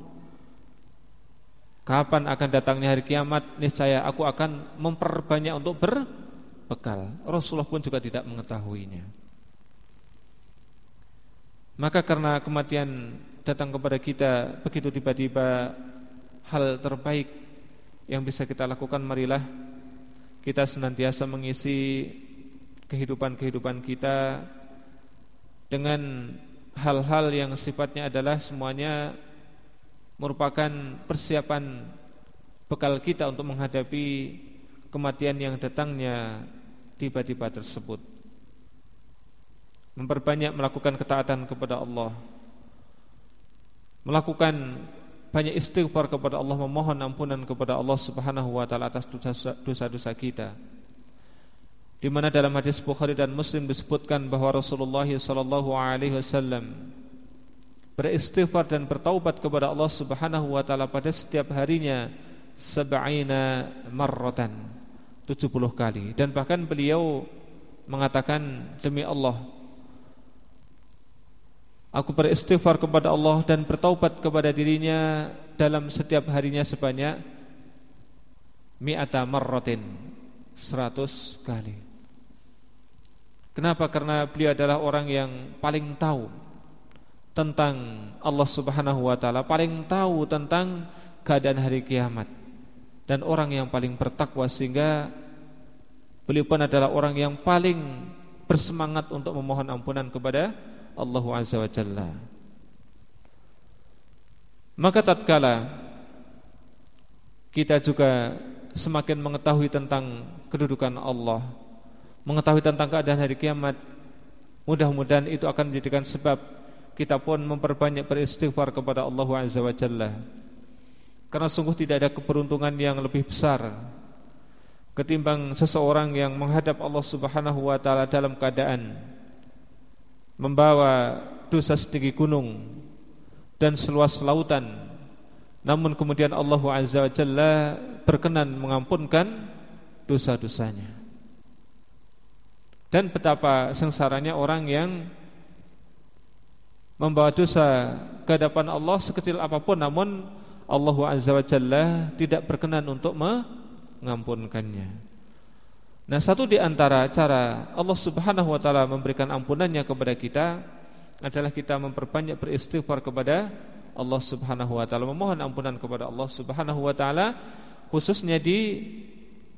B: Kapan akan datangnya hari kiamat Niscaya aku akan memperbanyak untuk berbekal. Rasulullah pun juga tidak mengetahuinya. Maka karena kematian datang kepada kita Begitu tiba-tiba hal terbaik yang bisa kita lakukan marilah kita senantiasa mengisi kehidupan-kehidupan kita dengan hal-hal yang sifatnya adalah semuanya merupakan persiapan bekal kita untuk menghadapi kematian yang datangnya tiba-tiba tersebut. Memperbanyak melakukan ketaatan kepada Allah. Melakukan banyak istighfar kepada Allah memohon ampunan kepada Allah Subhanahu wa taala atas dosa-dosa kita. Di mana dalam hadis Bukhari dan Muslim disebutkan bahwa Rasulullah sallallahu alaihi wasallam beristighfar dan bertaubat kepada Allah Subhanahu wa taala pada setiap harinya sab'ina marratan 70 kali dan bahkan beliau mengatakan demi Allah Aku beristighfar kepada Allah dan bertaubat kepada dirinya dalam setiap harinya sebanyak mi'ata marratin seratus kali. Kenapa? Karena beliau adalah orang yang paling tahu tentang Allah Subhanahu wa taala, paling tahu tentang keadaan hari kiamat dan orang yang paling bertakwa sehingga beliau pun adalah orang yang paling bersemangat untuk memohon ampunan kepada Allah Azza wa Jalla Maka tatkala kita juga semakin mengetahui tentang kedudukan Allah Mengetahui tentang keadaan hari kiamat. Mudah-mudahan itu akan menjadikan sebab Kita pun memperbanyak beristighfar kepada Allah Azza wa Jalla. Karena sungguh tidak ada keberuntungan yang lebih besar Ketimbang seseorang yang menghadap Allah Subhanahu wa taala dalam keadaan membawa dosa setinggi gunung dan seluas lautan. Namun kemudian Allah Azza wa Jalla berkenan mengampunkan dosa-dosanya dan betapa sengsaranya orang yang membawa dosa ke hadapan Allah sekecil apa pun namun Allah Azza wa Jalla tidak berkenan untuk mengampunkannya. Nah satu di antara cara Allah subhanahu wa ta'ala memberikan ampunannya kepada kita Adalah kita memperbanyak beristighfar kepada Allah subhanahu wa ta'ala Memohon ampunan kepada Allah subhanahu wa ta'ala Khususnya di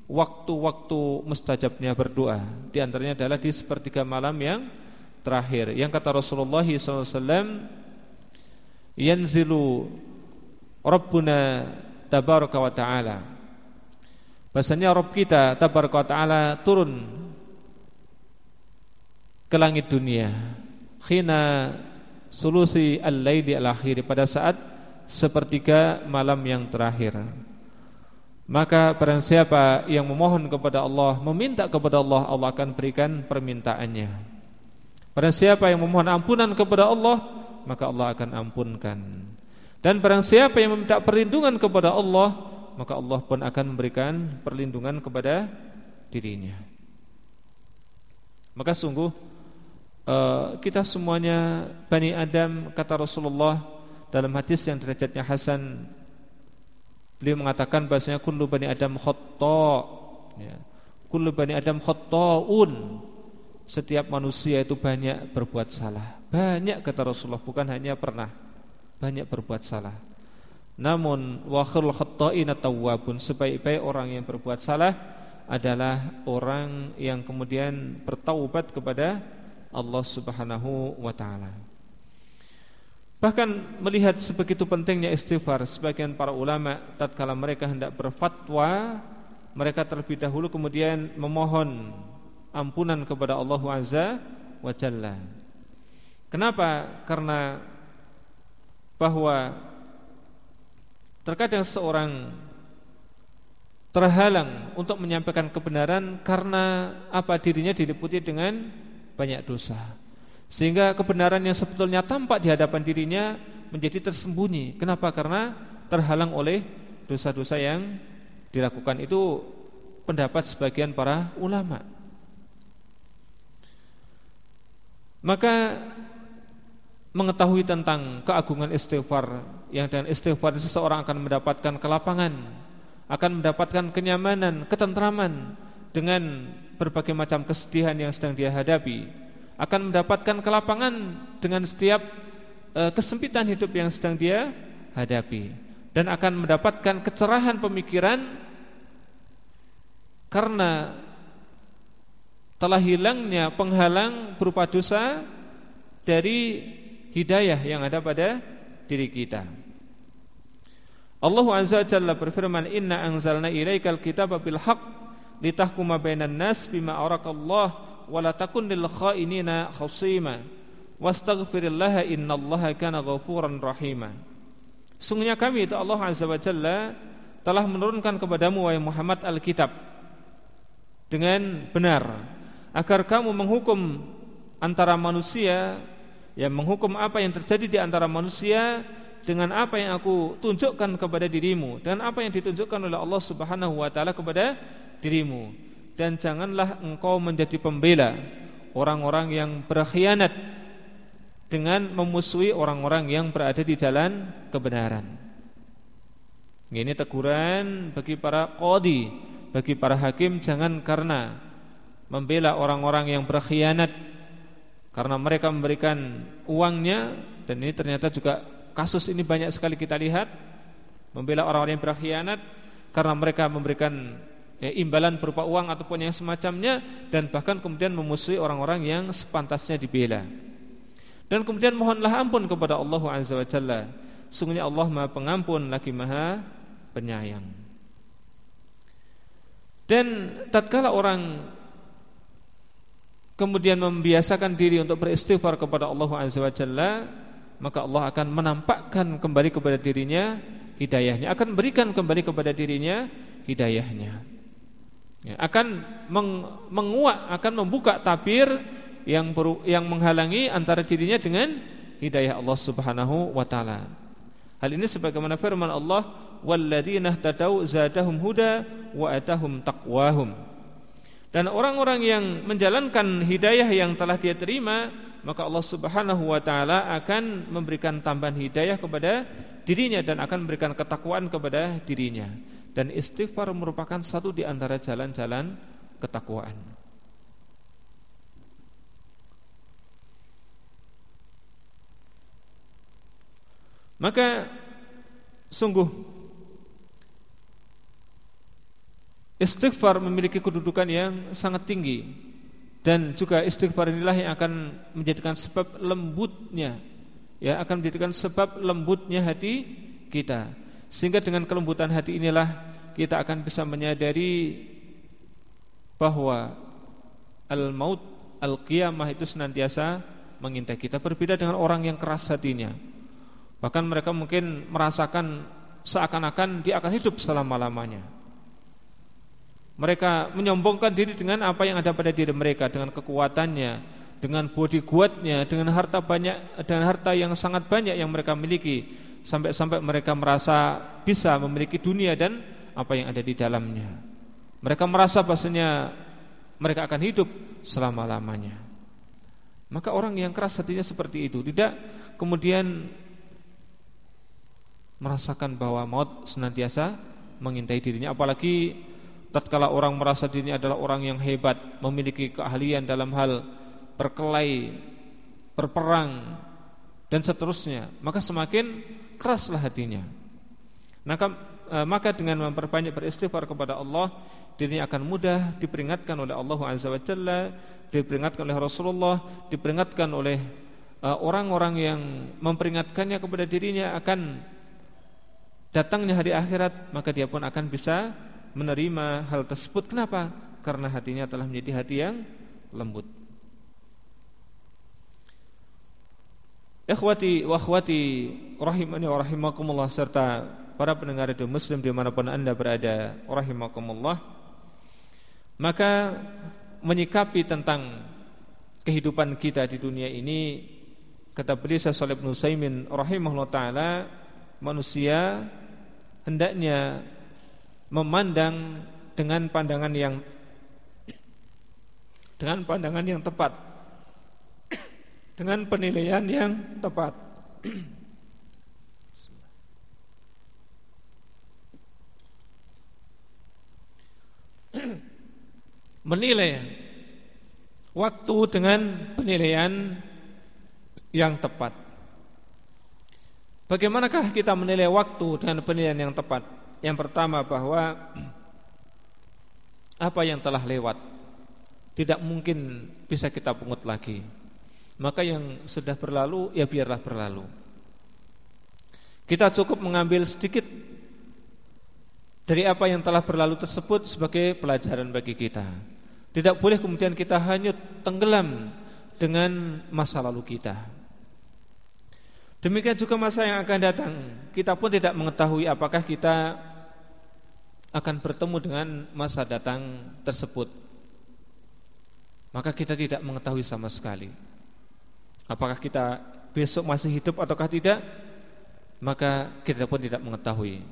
B: waktu-waktu mustajabnya berdoa. Di antaranya adalah di sepertiga malam yang terakhir. Yang kata Rasulullah SAW yanzilu Rabbuna tabaraka wa ta'ala. Bahasanya Rabb kita tabaraka wa ta'ala turun ke langit dunia. Khina sulusi al-laili al-akhir pada saat sepertiga malam yang terakhir maka barang siapa yang memohon kepada Allah meminta kepada Allah Allah akan berikan permintaannya. Barang siapa yang memohon ampunan kepada Allah maka Allah akan ampunkan. Dan barang siapa yang meminta perlindungan kepada Allah maka Allah pun akan memberikan perlindungan kepada dirinya. Maka sungguh uh, kita semuanya Bani Adam kata Rasulullah dalam hadis yang derajatnya Hasan beliau mengatakan bahasanya kullu Bani Adam khata ya. kullu Bani Adam khata'un setiap manusia itu banyak berbuat salah. Banyak kata Rasulullah bukan hanya pernah. Banyak berbuat salah. Namun wa khairul khata'in tawwabun. Sebaik-baik orang yang berbuat salah adalah orang yang kemudian bertaubat kepada Allah Subhanahu wa taala. Bahkan melihat sebegitu pentingnya istighfar sebagian para ulama tatkala mereka hendak berfatwa mereka terlebih dahulu kemudian memohon ampunan kepada Allah Azza wa Jalla. Kenapa? Karena bahwa terkadang seorang terhalang untuk menyampaikan kebenaran karena apa dirinya diliputi dengan banyak dosa Sehingga kebenaran yang sebetulnya tampak di hadapan dirinya menjadi tersembunyi. Kenapa? Karena terhalang oleh dosa-dosa yang dilakukan. Itu pendapat sebagian para ulama. Maka mengetahui tentang keagungan istighfar yang dengan istighfar seseorang akan mendapatkan kelapangan, akan mendapatkan kenyamanan, ketentraman dengan berbagai macam kesedihan yang sedang dia hadapi akan mendapatkan kelapangan dengan setiap e, kesempitan hidup yang sedang dia hadapi dan akan mendapatkan kecerahan pemikiran karena telah hilangnya penghalang berupa dosa dari hidayah yang ada pada diri kita. Allah Azza Jalla berfirman, "Inna anzalna ilaikal kitaba bil haqq litahkuma bainan nas bima arakallah wa la takun lil khainina innallaha kana ghafuran rahima. Sungguhnya kami itu Allah Azza wa Jalla telah menurunkan kepadamu wahai Muhammad Alkitab dengan benar agar kamu menghukum antara manusia yang menghukum apa yang terjadi di antara manusia dengan apa yang aku tunjukkan kepada dirimu dan apa yang ditunjukkan oleh Allah Subhanahu wa taala kepada dirimu dan janganlah engkau menjadi pembela orang-orang yang berkhianat dengan memusuhi orang-orang yang berada di jalan kebenaran. Ini teguran bagi para qadi, bagi para hakim jangan karena membela orang-orang yang berkhianat karena mereka memberikan uangnya dan ini ternyata juga kasus ini banyak sekali kita lihat membela orang-orang yang berkhianat karena mereka memberikan ya, imbalan berupa uang ataupun yang semacamnya dan bahkan kemudian memusuhi orang-orang yang sepantasnya dibela. Dan kemudian mohonlah ampun kepada Allah Azza wa Jalla. Sungguhnya Allah Maha Pengampun lagi Maha Penyayang. Dan tatkala orang kemudian membiasakan diri untuk beristighfar kepada Allah Azza wa Jalla, maka Allah akan menampakkan kembali kepada dirinya hidayahnya, akan berikan kembali kepada dirinya hidayahnya ya, akan meng, menguak akan membuka tabir yang beru, yang menghalangi antara dirinya dengan hidayah Allah Subhanahu wa taala. Hal ini sebagaimana firman Allah, "Walladzina ihtadau zadahum huda wa atahum taqwahum." Dan orang-orang yang menjalankan hidayah yang telah dia terima, maka Allah Subhanahu wa taala akan memberikan tambahan hidayah kepada dirinya dan akan memberikan ketakwaan kepada dirinya dan istighfar merupakan satu di antara jalan-jalan ketakwaan. Maka sungguh istighfar memiliki kedudukan yang sangat tinggi dan juga istighfar inilah yang akan menjadikan sebab lembutnya ya akan menjadikan sebab lembutnya hati kita sehingga dengan kelembutan hati inilah kita akan bisa menyadari bahwa al-maut al-qiyamah itu senantiasa mengintai kita. Berbeda dengan orang yang keras hatinya. Bahkan mereka mungkin merasakan seakan-akan dia akan hidup selama-lamanya. Mereka menyombongkan diri dengan apa yang ada pada diri mereka dengan kekuatannya, dengan bodi kuatnya, dengan harta banyak dan harta yang sangat banyak yang mereka miliki sampai-sampai mereka merasa bisa memiliki dunia dan apa yang ada di dalamnya. Mereka merasa bahasanya mereka akan hidup selama-lamanya. Maka orang yang keras hatinya seperti itu tidak kemudian merasakan bahwa maut senantiasa mengintai dirinya apalagi tatkala orang merasa dirinya adalah orang yang hebat, memiliki keahlian dalam hal berkelahi, berperang dan seterusnya, maka semakin keraslah hatinya. Maka, eh, maka dengan memperbanyak beristighfar kepada Allah, dirinya akan mudah diperingatkan oleh Allah Azza wa Jalla, diperingatkan oleh Rasulullah, diperingatkan oleh eh, orang-orang yang memperingatkannya kepada dirinya akan datangnya hari akhirat, maka dia pun akan bisa menerima hal tersebut. Kenapa? Karena hatinya telah menjadi hati yang lembut. Ikhwati wa akhwati rahimani wa rahimakumullah serta para pendengar radio muslim di mana pun anda berada rahimakumullah. Maka menyikapi tentang kehidupan kita di dunia ini Kata beliau Salih bin Utsaimin rahimahullah taala manusia hendaknya memandang dengan pandangan yang dengan pandangan yang tepat dengan penilaian yang tepat. Menilai waktu dengan penilaian yang tepat. Bagaimanakah kita menilai waktu dengan penilaian yang tepat? Yang pertama bahwa apa yang telah lewat tidak mungkin bisa kita pungut lagi. Maka yang sudah berlalu ya biarlah berlalu. Kita cukup mengambil sedikit dari apa yang telah berlalu tersebut sebagai pelajaran bagi kita. Tidak boleh kemudian kita hanyut tenggelam dengan masa lalu kita. Demikian juga masa yang akan datang Kita pun tidak mengetahui apakah kita Akan bertemu dengan masa datang tersebut Maka kita tidak mengetahui sama sekali Apakah kita besok masih hidup ataukah tidak Maka kita pun tidak mengetahui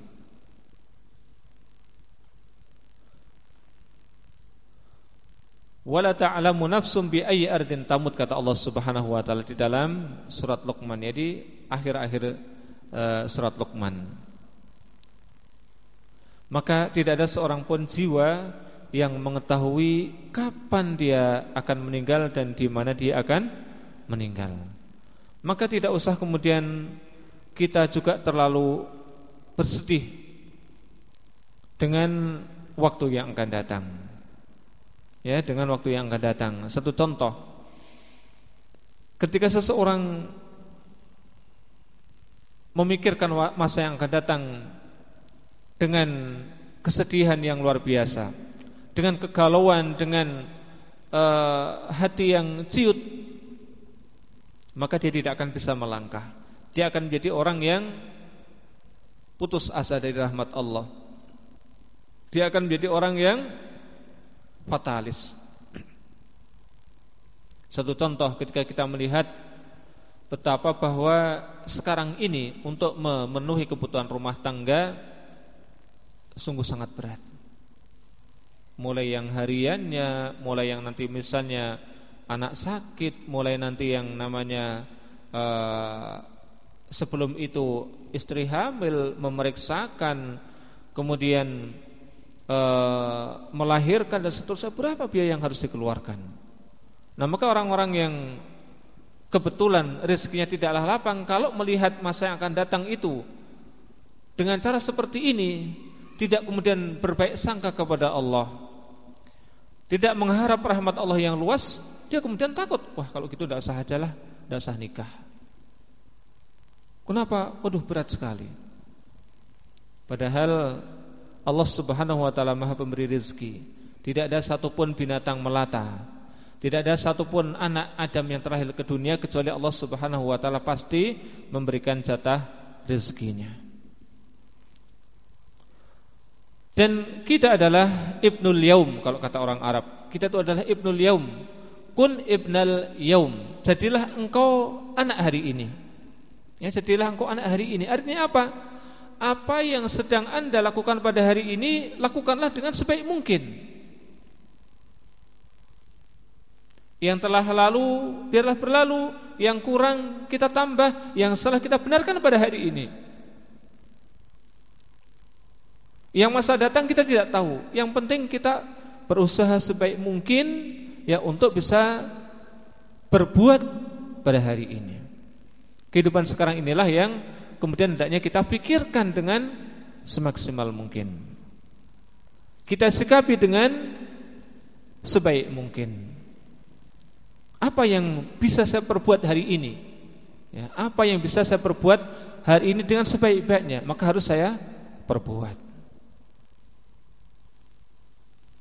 B: Wala ta'lamu nafsum bi ayyi ardin tamut kata Allah Subhanahu wa taala di dalam surat Luqman jadi akhir-akhir uh, surat Luqman. Maka tidak ada seorang pun jiwa yang mengetahui kapan dia akan meninggal dan di mana dia akan meninggal. Maka tidak usah kemudian kita juga terlalu bersedih dengan waktu yang akan datang ya dengan waktu yang akan datang. Satu contoh, ketika seseorang memikirkan masa yang akan datang dengan kesedihan yang luar biasa, dengan kegalauan, dengan uh, hati yang ciut, maka dia tidak akan bisa melangkah. Dia akan menjadi orang yang putus asa dari rahmat Allah. Dia akan menjadi orang yang fatalis. Satu contoh ketika kita melihat betapa bahwa sekarang ini untuk memenuhi kebutuhan rumah tangga sungguh sangat berat. Mulai yang hariannya, mulai yang nanti misalnya anak sakit, mulai nanti yang namanya uh, sebelum itu istri hamil memeriksakan, kemudian e, melahirkan dan seterusnya berapa biaya yang harus dikeluarkan. Nah maka orang-orang yang kebetulan rezekinya tidaklah lapang kalau melihat masa yang akan datang itu dengan cara seperti ini tidak kemudian berbaik sangka kepada Allah tidak mengharap rahmat Allah yang luas, dia kemudian takut. Wah, kalau gitu tidak usah aja lah, tidak usah nikah. Kenapa? Waduh berat sekali. Padahal Allah Subhanahu wa taala Maha pemberi rezeki. Tidak ada satupun binatang melata. Tidak ada satupun anak Adam yang terlahir ke dunia kecuali Allah Subhanahu wa taala pasti memberikan jatah rezekinya. Dan kita adalah ibnul yaum kalau kata orang Arab. Kita itu adalah ibnul yaum. Kun ibnal yaum. Jadilah engkau anak hari ini. Ya, jadilah engkau anak hari ini. Artinya apa? Apa yang sedang Anda lakukan pada hari ini, lakukanlah dengan sebaik mungkin. Yang telah lalu biarlah berlalu, yang kurang kita tambah, yang salah kita benarkan pada hari ini. Yang masa datang kita tidak tahu. Yang penting kita berusaha sebaik mungkin ya untuk bisa berbuat pada hari ini. Kehidupan sekarang inilah yang kemudian hendaknya kita pikirkan dengan semaksimal mungkin. Kita sikapi dengan sebaik mungkin. Apa yang bisa saya perbuat hari ini? Ya, apa yang bisa saya perbuat hari ini dengan sebaik-baiknya? Maka harus saya perbuat.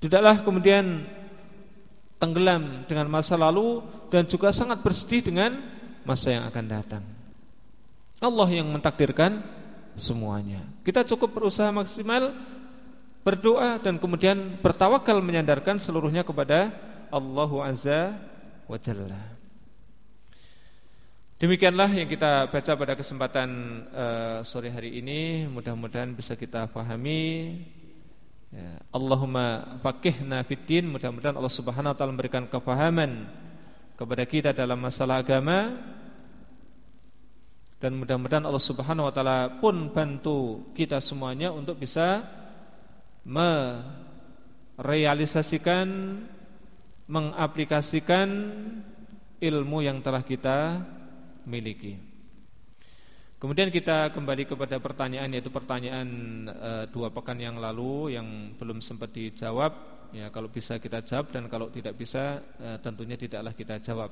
B: Tidaklah kemudian tenggelam dengan masa lalu dan juga sangat bersedih dengan masa yang akan datang. Allah yang mentakdirkan semuanya. Kita cukup berusaha maksimal berdoa dan kemudian bertawakal menyandarkan seluruhnya kepada Allah Azza wa Jalla. Demikianlah yang kita baca pada kesempatan uh, sore hari ini. Mudah-mudahan bisa kita pahami Ya, Allahumma fakihna fiddin Mudah-mudahan Allah subhanahu wa ta'ala memberikan kefahaman Kepada kita dalam masalah agama. Dan mudah-mudahan Allah subhanahu wa ta'ala pun bantu kita semuanya Untuk bisa Merealisasikan Mengaplikasikan Ilmu yang telah kita miliki Kemudian kita kembali kepada pertanyaan yaitu pertanyaan e, dua pekan yang lalu yang belum sempat dijawab. Ya, kalau bisa kita jawab dan kalau tidak bisa e, tentunya tidaklah kita jawab.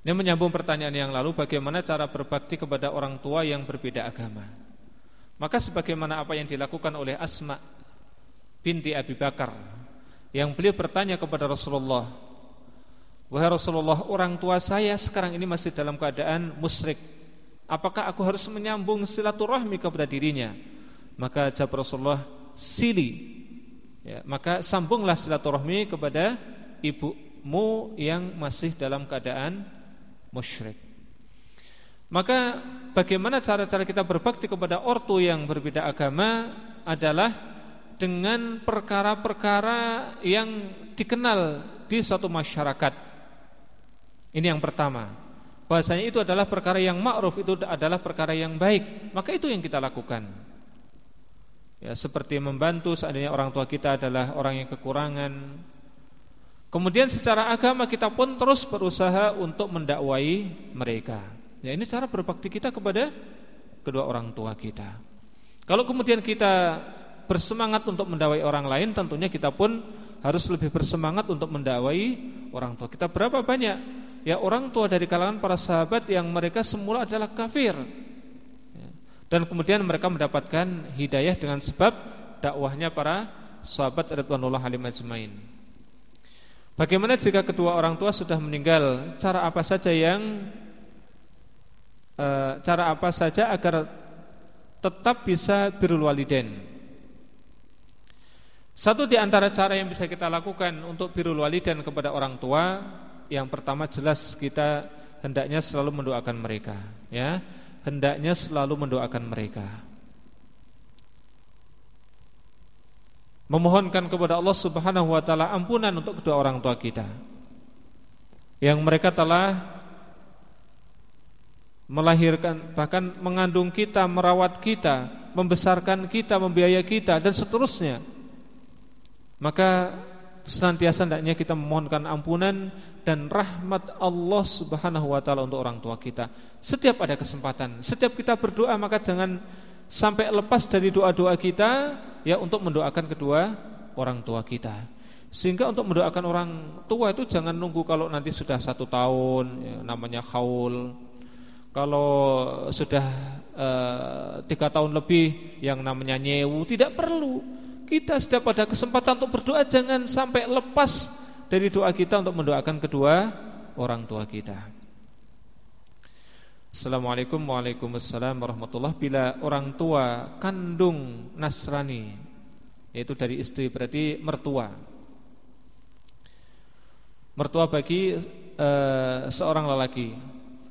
B: Ini menyambung pertanyaan yang lalu bagaimana cara berbakti kepada orang tua yang berbeda agama. Maka sebagaimana apa yang dilakukan oleh Asma binti Abi Bakar yang beliau bertanya kepada Rasulullah, "Wahai Rasulullah, orang tua saya sekarang ini masih dalam keadaan musyrik Apakah aku harus menyambung silaturahmi kepada dirinya? Maka jawab Rasulullah, sili. Ya, maka sambunglah silaturahmi kepada ibumu yang masih dalam keadaan musyrik. Maka bagaimana cara-cara kita berbakti kepada ortu yang berbeda agama adalah dengan perkara-perkara yang dikenal di suatu masyarakat. Ini yang pertama bahasanya itu adalah perkara yang ma'ruf itu adalah perkara yang baik. Maka itu yang kita lakukan. Ya seperti membantu seandainya orang tua kita adalah orang yang kekurangan. Kemudian secara agama kita pun terus berusaha untuk mendakwai mereka. Ya ini cara berbakti kita kepada kedua orang tua kita. Kalau kemudian kita bersemangat untuk mendakwai orang lain tentunya kita pun harus lebih bersemangat untuk mendakwai orang tua kita. Berapa banyak ya orang tua dari kalangan para sahabat yang mereka semula adalah kafir ya. dan kemudian mereka mendapatkan hidayah dengan sebab dakwahnya para sahabat radhiyallahu alaihim ajmain. Bagaimana jika kedua orang tua sudah meninggal? Cara apa saja yang e, cara apa saja agar tetap bisa birrul walidain? Satu di antara cara yang bisa kita lakukan untuk birrul walidain kepada orang tua yang pertama jelas kita hendaknya selalu mendoakan mereka, ya. Hendaknya selalu mendoakan mereka. Memohonkan kepada Allah Subhanahu wa taala ampunan untuk kedua orang tua kita. Yang mereka telah melahirkan bahkan mengandung kita, merawat kita, membesarkan kita, membiayai kita dan seterusnya. Maka senantiasa hendaknya kita memohonkan ampunan dan rahmat Allah Subhanahu wa taala untuk orang tua kita. Setiap ada kesempatan, setiap kita berdoa maka jangan sampai lepas dari doa-doa kita ya untuk mendoakan kedua orang tua kita. Sehingga untuk mendoakan orang tua itu jangan nunggu kalau nanti sudah satu tahun, ya, namanya haul. Kalau sudah uh, tiga tahun lebih, yang namanya nyewu, tidak perlu. Kita setiap pada kesempatan untuk berdoa jangan sampai lepas dari doa kita untuk mendoakan kedua orang tua kita. Assalamualaikum Waalaikumsalam warahmatullahi Bila orang tua kandung Nasrani Yaitu dari istri berarti mertua mertua bagi e, seorang lelaki.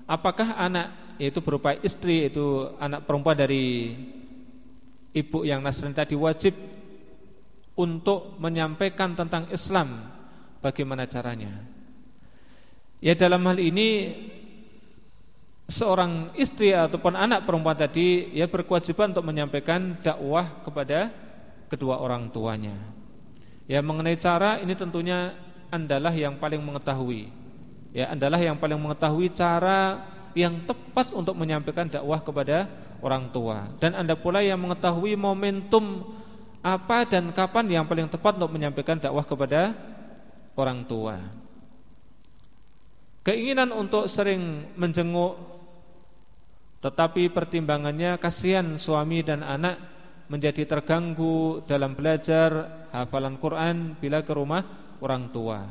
B: Apakah anak yaitu berupa istri itu anak perempuan dari ibu yang Nasrani tadi wajib untuk menyampaikan tentang Islam bagaimana caranya? Ya dalam hal ini seorang istri ataupun anak perempuan tadi ya berkewajiban untuk menyampaikan dakwah kepada kedua orang tuanya. Ya mengenai cara ini tentunya andalah yang paling mengetahui. Ya, andalah yang paling mengetahui cara yang tepat untuk menyampaikan dakwah kepada orang tua dan Anda pula yang mengetahui momentum apa dan kapan yang paling tepat untuk menyampaikan dakwah kepada orang tua. Keinginan untuk sering menjenguk tetapi pertimbangannya kasihan suami dan anak menjadi terganggu dalam belajar hafalan Quran bila ke rumah orang tua.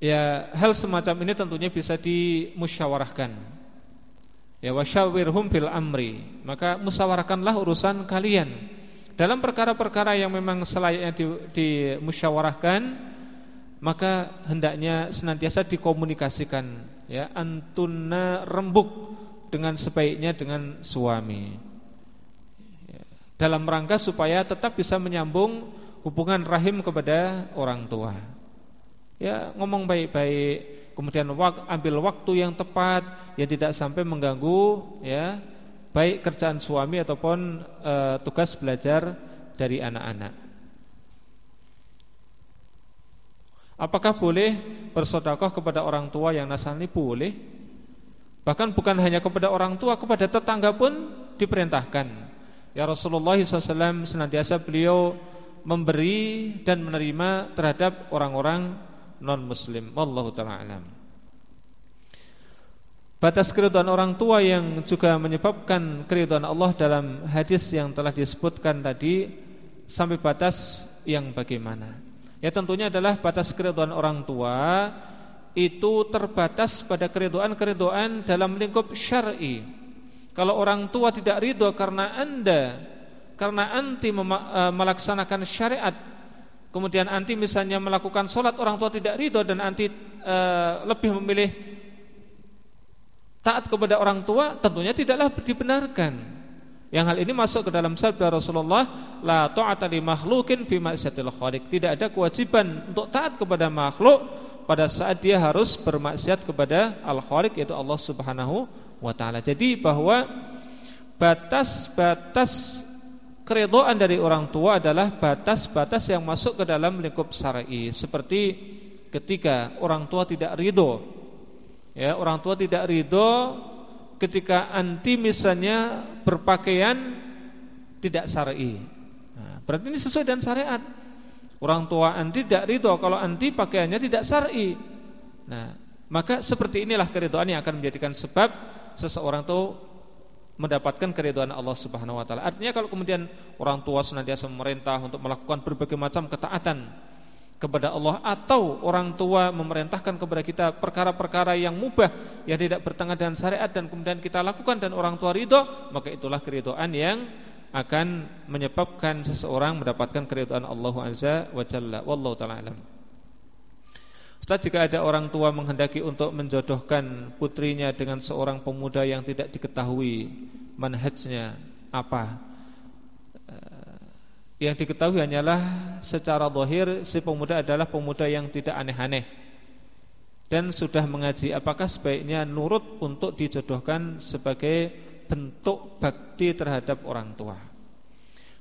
B: Ya, hal semacam ini tentunya bisa dimusyawarahkan. Ya wasyawirhum fil amri. Maka musyawarahkanlah urusan kalian. Dalam perkara-perkara yang memang selayaknya di, dimusyawarahkan, maka hendaknya senantiasa dikomunikasikan ya antuna rembuk dengan sebaiknya dengan suami. Ya, dalam rangka supaya tetap bisa menyambung hubungan rahim kepada orang tua. Ya, ngomong baik-baik, kemudian ambil waktu yang tepat yang tidak sampai mengganggu ya, baik kerjaan suami ataupun e, tugas belajar dari anak-anak. Apakah boleh bersodakoh kepada orang tua yang nasani? Boleh. Bahkan bukan hanya kepada orang tua, kepada tetangga pun diperintahkan. Ya Rasulullah SAW senantiasa beliau memberi dan menerima terhadap orang-orang non muslim. Wallahu taala alam. Batas keridhaan orang tua yang juga menyebabkan keridhaan Allah dalam hadis yang telah disebutkan tadi sampai batas yang bagaimana? Ya tentunya adalah batas keridhaan orang tua itu terbatas pada keridhaan-keridhaan dalam lingkup syar'i. Kalau orang tua tidak ridho karena Anda karena anti e, melaksanakan syariat kemudian anti misalnya melakukan sholat orang tua tidak ridho dan anti e, lebih memilih taat kepada orang tua tentunya tidaklah dibenarkan. Yang hal ini masuk ke dalam sabda Rasulullah la ta'ata li makhlukin fi ma'siyatil khaliq. Tidak ada kewajiban untuk taat kepada makhluk pada saat dia harus bermaksiat kepada al-khaliq yaitu Allah Subhanahu wa taala. Jadi bahwa batas-batas keridhaan dari orang tua adalah batas-batas yang masuk ke dalam lingkup syar'i. Seperti ketika orang tua tidak ridho ya orang tua tidak ridho ketika anti misalnya berpakaian tidak syar'i. Nah, berarti ini sesuai dengan syariat. Orang tua anti tidak ridho kalau anti pakaiannya tidak syar'i. Nah maka seperti inilah keridhaan yang akan menjadikan sebab seseorang itu mendapatkan keridhaan Allah Subhanahu wa taala. Artinya kalau kemudian orang tua senantiasa memerintah untuk melakukan berbagai macam ketaatan kepada Allah atau orang tua memerintahkan kepada kita perkara-perkara yang mubah yang tidak bertengah dengan syariat dan kemudian kita lakukan dan orang tua ridho, maka itulah keridhaan yang akan menyebabkan seseorang mendapatkan keridhaan Allah Azza wa Jalla. Wallahu taala alam. Ustaz jika ada orang tua menghendaki untuk menjodohkan putrinya dengan seorang pemuda yang tidak diketahui manhajnya apa Yang diketahui hanyalah secara zahir si pemuda adalah pemuda yang tidak aneh-aneh. Dan sudah mengaji apakah sebaiknya nurut untuk dijodohkan sebagai bentuk bakti terhadap orang tua?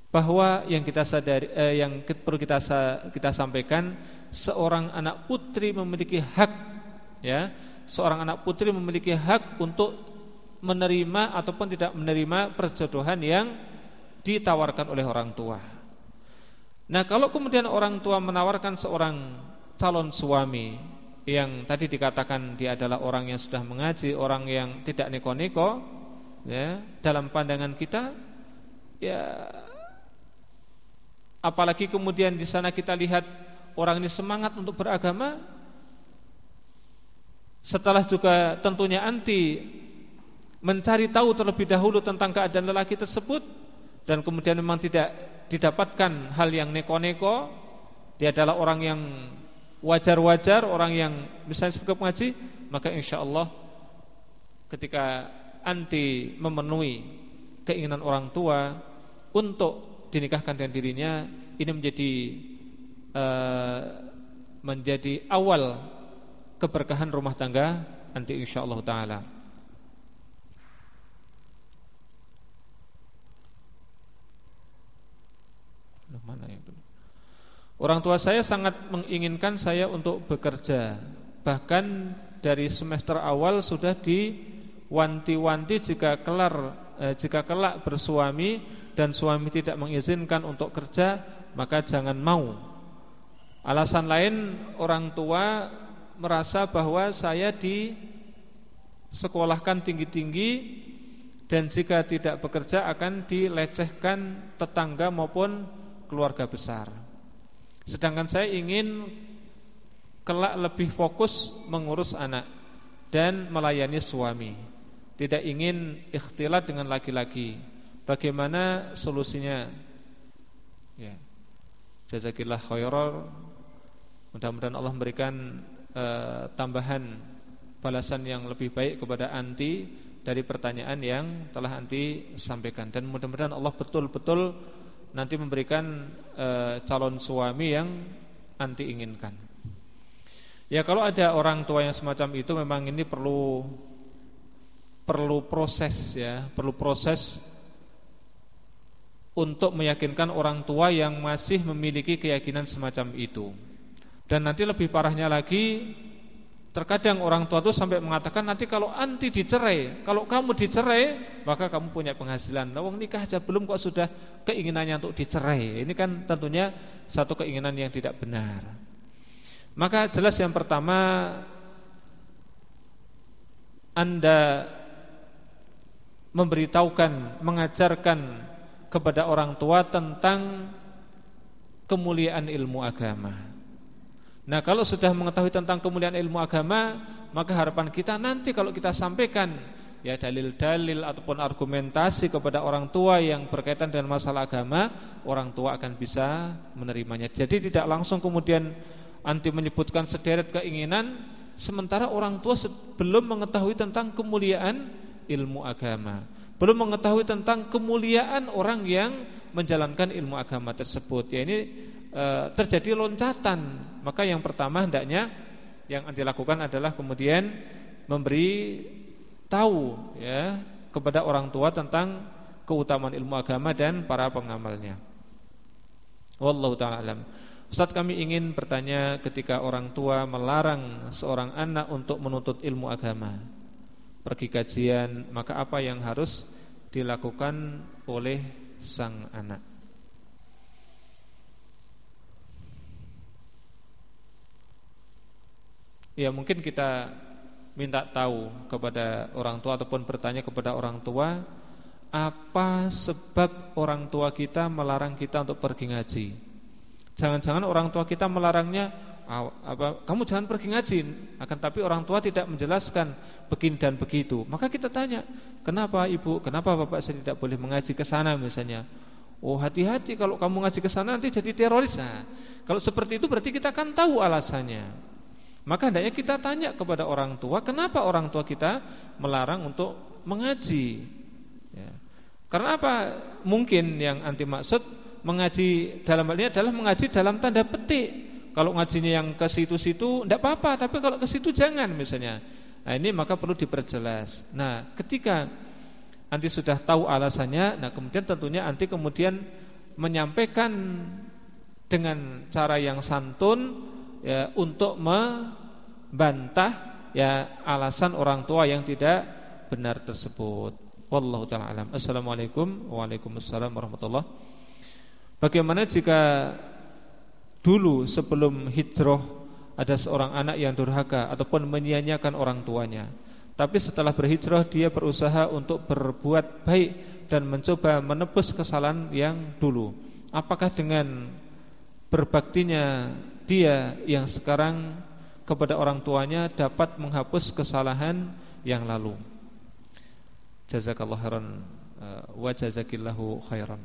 B: Bahwa yang kita sadari eh, yang perlu kita kita sampaikan seorang anak putri memiliki hak ya, seorang anak putri memiliki hak untuk menerima ataupun tidak menerima perjodohan yang ditawarkan oleh orang tua. Nah, kalau kemudian orang tua menawarkan seorang calon suami yang tadi dikatakan dia adalah orang yang sudah mengaji, orang yang tidak neko-neko, ya, dalam pandangan kita, ya, apalagi kemudian di sana kita lihat orang ini semangat untuk beragama, setelah juga tentunya anti mencari tahu terlebih dahulu tentang keadaan lelaki tersebut dan kemudian memang tidak didapatkan hal yang neko-neko, dia adalah orang yang wajar-wajar, orang yang misalnya sebab mengaji, maka insya Allah ketika anti memenuhi keinginan orang tua untuk dinikahkan dengan dirinya, ini menjadi uh, menjadi awal keberkahan rumah tangga nanti insyaallah taala. Mana yang dulu? Orang tua saya sangat menginginkan saya untuk bekerja. Bahkan dari semester awal sudah diwanti-wanti jika kelar eh, jika kelak bersuami dan suami tidak mengizinkan untuk kerja, maka jangan mau. Alasan lain orang tua merasa bahwa saya di sekolahkan tinggi-tinggi dan jika tidak bekerja akan dilecehkan tetangga maupun keluarga besar. Sedangkan saya ingin kelak lebih fokus mengurus anak dan melayani suami. Tidak ingin ikhtilat dengan laki-laki. Bagaimana solusinya? Ya. Jazakillah khairan. Mudah-mudahan Allah memberikan uh, tambahan balasan yang lebih baik kepada anti dari pertanyaan yang telah anti sampaikan dan mudah-mudahan Allah betul-betul nanti memberikan uh, calon suami yang anti inginkan. Ya kalau ada orang tua yang semacam itu memang ini perlu perlu proses ya, perlu proses untuk meyakinkan orang tua yang masih memiliki keyakinan semacam itu. Dan nanti lebih parahnya lagi Terkadang orang tua itu sampai mengatakan nanti kalau anti dicerai, kalau kamu dicerai, maka kamu punya penghasilan. Nah, nikah aja belum kok sudah keinginannya untuk dicerai. Ini kan tentunya satu keinginan yang tidak benar. Maka jelas yang pertama Anda memberitahukan, mengajarkan kepada orang tua tentang kemuliaan ilmu agama. Nah kalau sudah mengetahui tentang kemuliaan ilmu agama Maka harapan kita nanti kalau kita sampaikan Ya dalil-dalil ataupun argumentasi kepada orang tua yang berkaitan dengan masalah agama Orang tua akan bisa menerimanya. Jadi tidak langsung kemudian anti menyebutkan sederet keinginan Sementara orang tua belum mengetahui tentang kemuliaan ilmu agama. Belum mengetahui tentang kemuliaan orang yang menjalankan ilmu agama tersebut. Ya ini e, terjadi loncatan, maka yang pertama hendaknya yang dilakukan adalah kemudian memberi tahu ya kepada orang tua tentang keutamaan ilmu agama dan para pengamalnya. Wallahu taala alam. Ustaz kami ingin bertanya ketika orang tua melarang seorang anak untuk menuntut ilmu agama Pergi kajian maka apa yang harus dilakukan oleh sang anak Ya mungkin kita minta tahu kepada orang tua ataupun bertanya kepada orang tua apa sebab orang tua kita melarang kita untuk pergi ngaji. Jangan-jangan orang tua kita melarangnya apa kamu jangan pergi ngaji akan tapi orang tua tidak menjelaskan begini dan begitu. Maka kita tanya, "Kenapa Ibu? Kenapa Bapak saya tidak boleh mengaji ke sana misalnya?" Oh, hati-hati kalau kamu ngaji ke sana nanti jadi teroris. Nah, kalau seperti itu berarti kita akan tahu alasannya. Maka hendaknya kita tanya kepada orang tua, kenapa orang tua kita melarang untuk mengaji? Ya. Karena apa? Mungkin yang anti maksud mengaji dalam hal ini adalah mengaji dalam tanda petik. Kalau ngajinya yang ke situ-situ tidak apa-apa, tapi kalau ke situ jangan misalnya. Nah ini maka perlu diperjelas. Nah ketika anti sudah tahu alasannya, nah kemudian tentunya anti kemudian menyampaikan dengan cara yang santun ya, untuk membantah ya alasan orang tua yang tidak benar tersebut. Wallahu taala alam. Assalamualaikum Waalaikumsalam warahmatullah. Bagaimana jika dulu sebelum hijrah ada seorang anak yang durhaka ataupun menyia-nyiakan orang tuanya. Tapi setelah berhijrah dia berusaha untuk berbuat baik dan mencoba menebus kesalahan yang dulu. Apakah dengan berbaktinya dia yang sekarang kepada orang tuanya dapat menghapus kesalahan yang lalu? Jazakallahu khairan uh, wa jazakillahu khairan.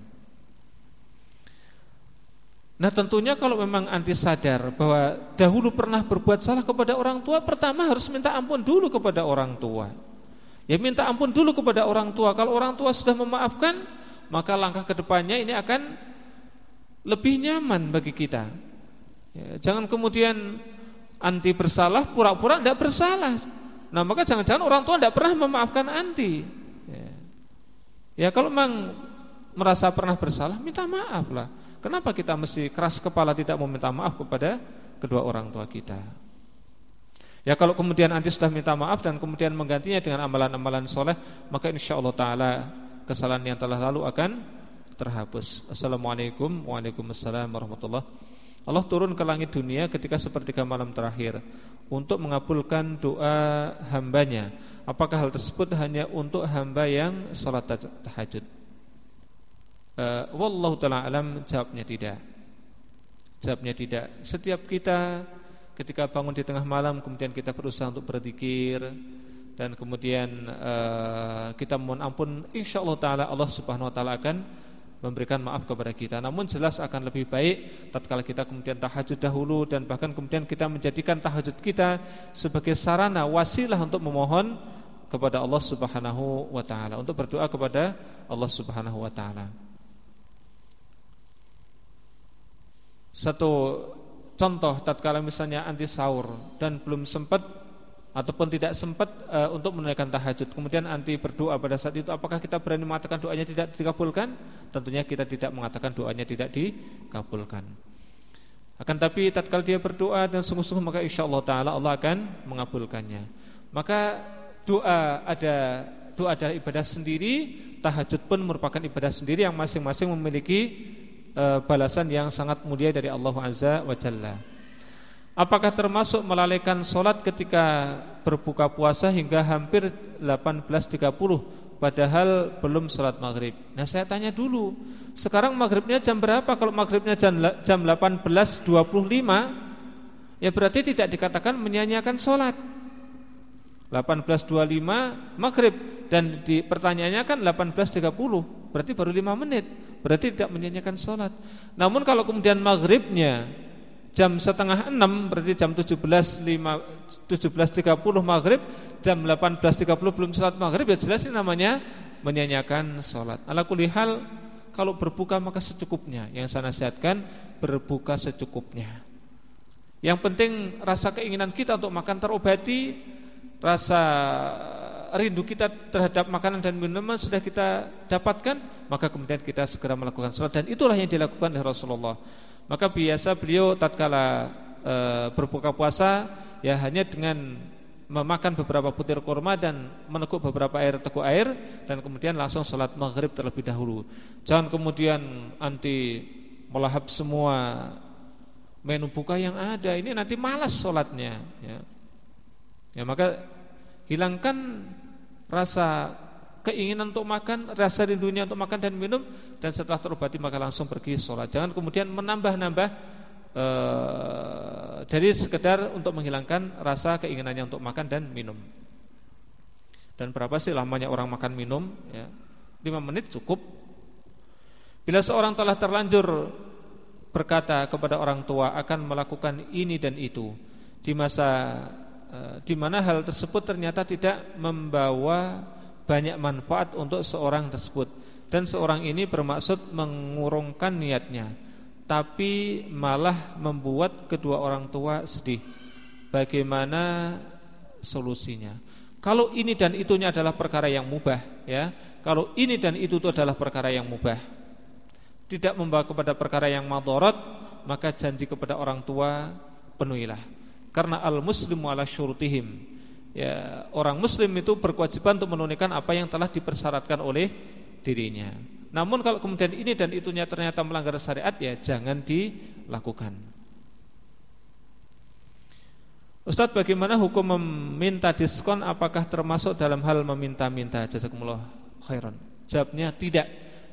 B: Nah tentunya kalau memang anti sadar bahwa dahulu pernah berbuat salah kepada orang tua Pertama harus minta ampun dulu kepada orang tua Ya minta ampun dulu kepada orang tua Kalau orang tua sudah memaafkan Maka langkah ke depannya ini akan lebih nyaman bagi kita ya, Jangan kemudian anti bersalah pura-pura tidak bersalah Nah maka jangan-jangan orang tua tidak pernah memaafkan anti ya. ya kalau memang merasa pernah bersalah minta maaf lah Kenapa kita mesti keras kepala tidak mau minta maaf kepada kedua orang tua kita? Ya kalau kemudian anti sudah minta maaf dan kemudian menggantinya dengan amalan-amalan soleh, maka insya Allah Taala kesalahan yang telah lalu akan terhapus. Assalamualaikum Waalaikumsalam warahmatullah. Allah turun ke langit dunia ketika sepertiga malam terakhir untuk mengabulkan doa hambanya. Apakah hal tersebut hanya untuk hamba yang salat tahajud? Uh, wallahu taala alam jawabnya tidak. Jawabnya tidak. Setiap kita ketika bangun di tengah malam kemudian kita berusaha untuk berzikir dan kemudian uh, kita mohon ampun insyaallah taala Allah Subhanahu wa taala akan memberikan maaf kepada kita. Namun jelas akan lebih baik tatkala kita kemudian tahajud dahulu dan bahkan kemudian kita menjadikan tahajud kita sebagai sarana wasilah untuk memohon kepada Allah Subhanahu wa taala, untuk berdoa kepada Allah Subhanahu wa taala. Satu contoh tatkala misalnya anti sahur dan belum sempat ataupun tidak sempat e, untuk menunaikan tahajud. Kemudian anti berdoa pada saat itu apakah kita berani mengatakan doanya tidak dikabulkan? Tentunya kita tidak mengatakan doanya tidak dikabulkan. Akan tapi tatkala dia berdoa dan sungguh-sungguh maka insyaallah taala Allah akan mengabulkannya. Maka doa ada doa adalah ibadah sendiri tahajud pun merupakan ibadah sendiri yang masing-masing memiliki uh, balasan yang sangat mulia dari Allah Azza wa Jalla. Apakah termasuk melalaikan solat ketika berbuka puasa hingga hampir 18.30 padahal belum sholat maghrib? Nah saya tanya dulu, sekarang maghribnya jam berapa? Kalau maghribnya jam, jam 18.25 ya berarti tidak dikatakan menyanyiakan sholat. 18.25 maghrib dan di pertanyaannya kan 18.30 berarti baru 5 menit berarti tidak menyanyikan sholat namun kalau kemudian maghribnya jam setengah 6 berarti jam 17.30 maghrib jam 18.30 belum sholat maghrib ya jelas ini namanya menyanyikan sholat ala kulihal kalau berbuka maka secukupnya. Yang saya nasihatkan berbuka secukupnya. Yang penting rasa keinginan kita untuk makan terobati rasa rindu kita terhadap makanan dan minuman sudah kita dapatkan, maka kemudian kita segera melakukan salat. Dan itulah yang dilakukan oleh Rasulullah. Maka biasa beliau tatkala e, berbuka puasa ya hanya dengan memakan beberapa butir kurma dan meneguk beberapa air teguk air dan kemudian langsung salat maghrib terlebih dahulu. Jangan kemudian anti melahap semua menu buka yang ada. Ini nanti malas salatnya ya. Ya maka hilangkan rasa keinginan untuk makan, rasa rindunya untuk makan dan minum dan setelah terobati maka langsung pergi sholat. Jangan kemudian menambah-nambah e, dari sekedar untuk menghilangkan rasa keinginannya untuk makan dan minum. Dan berapa sih lamanya orang makan minum? Ya, 5 menit cukup. Bila seorang telah terlanjur berkata kepada orang tua akan melakukan ini dan itu di masa Eh, di mana hal tersebut ternyata tidak membawa banyak manfaat untuk seorang tersebut dan seorang ini bermaksud mengurungkan niatnya tapi malah membuat kedua orang tua sedih. Bagaimana solusinya? Kalau ini dan itunya adalah perkara yang mubah ya. Kalau ini dan itu itu adalah perkara yang mubah. Tidak membawa kepada perkara yang madharat, maka janji kepada orang tua penuhilah. Karena al-muslimu ala syurutihim ya orang muslim itu berkewajiban untuk menunaikan apa yang telah dipersyaratkan oleh dirinya. Namun kalau kemudian ini dan itunya ternyata melanggar syariat ya jangan dilakukan. Ustadz bagaimana hukum meminta diskon apakah termasuk dalam hal meminta-minta jazakumullah khairan? Jawabnya tidak.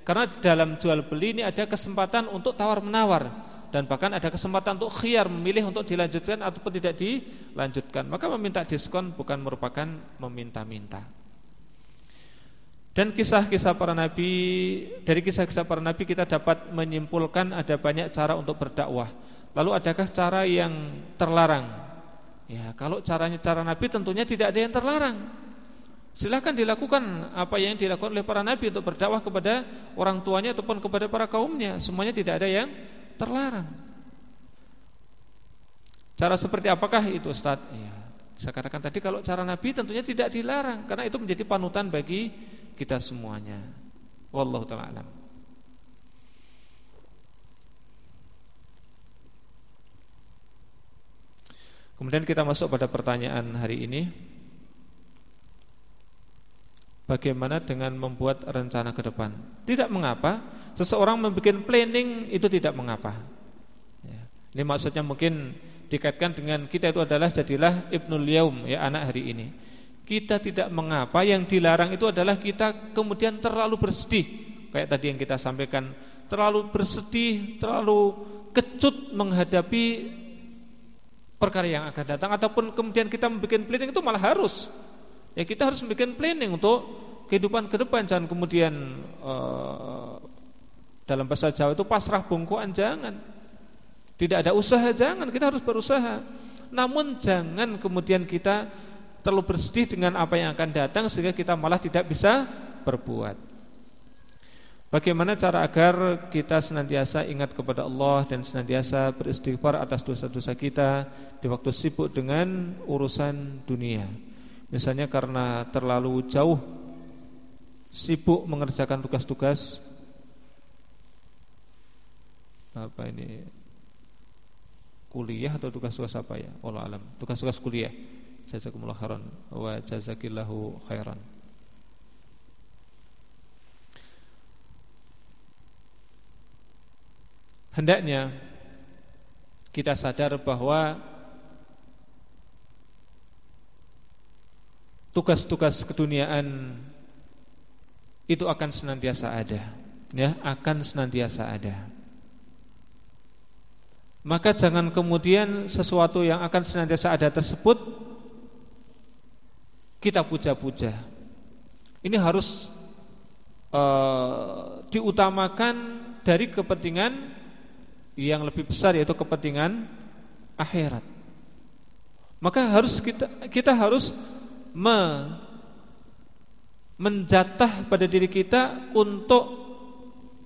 B: Karena dalam jual beli ini ada kesempatan untuk tawar menawar. Dan bahkan ada kesempatan untuk khiar memilih untuk dilanjutkan ataupun tidak dilanjutkan Maka meminta diskon bukan merupakan meminta-minta Dan kisah-kisah para nabi Dari kisah-kisah para nabi kita dapat menyimpulkan ada banyak cara untuk berdakwah Lalu adakah cara yang terlarang Ya, kalau caranya cara Nabi tentunya tidak ada yang terlarang. Silahkan dilakukan apa yang dilakukan oleh para Nabi untuk berdakwah kepada orang tuanya ataupun kepada para kaumnya. Semuanya tidak ada yang terlarang. Cara seperti apakah itu Ustaz? Ya, saya katakan tadi kalau cara Nabi tentunya tidak dilarang karena itu menjadi panutan bagi kita semuanya. Wallahu taala. Kemudian kita masuk pada pertanyaan hari ini Bagaimana dengan membuat rencana ke depan Tidak mengapa Seseorang membuat planning itu tidak mengapa. Ya. Ini maksudnya mungkin dikaitkan dengan kita itu adalah jadilah Ibnul Yaum ya anak hari ini. Kita tidak mengapa yang dilarang itu adalah kita kemudian terlalu bersedih. Kayak tadi yang kita sampaikan Terlalu bersedih, terlalu kecut menghadapi perkara yang akan datang ataupun kemudian kita membuat planning itu malah harus. Ya kita harus membuat planning untuk kehidupan ke depan. Jangan kemudian uh, dalam bahasa Jawa itu pasrah bongkoan jangan. Tidak ada usaha jangan. Kita harus berusaha. Namun jangan kemudian kita terlalu bersedih dengan apa yang akan datang sehingga kita malah tidak bisa berbuat. Bagaimana cara agar kita senantiasa ingat kepada Allah dan senantiasa beristighfar atas dosa-dosa kita di waktu sibuk dengan urusan dunia. Misalnya karena terlalu jauh sibuk mengerjakan tugas-tugas apa ini kuliah atau tugas-tugas apa ya? Allah alam. Tugas-tugas kuliah. Jazakumullah khairan wa jazakillahu khairan. Hendaknya kita sadar bahwa tugas-tugas keduniaan itu akan senantiasa ada, ya, akan senantiasa ada. Maka jangan kemudian sesuatu yang akan senantiasa ada tersebut kita puja-puja. Ini harus uh, diutamakan dari kepentingan yang lebih besar yaitu kepentingan akhirat. Maka harus kita kita harus me, menjatah pada diri kita untuk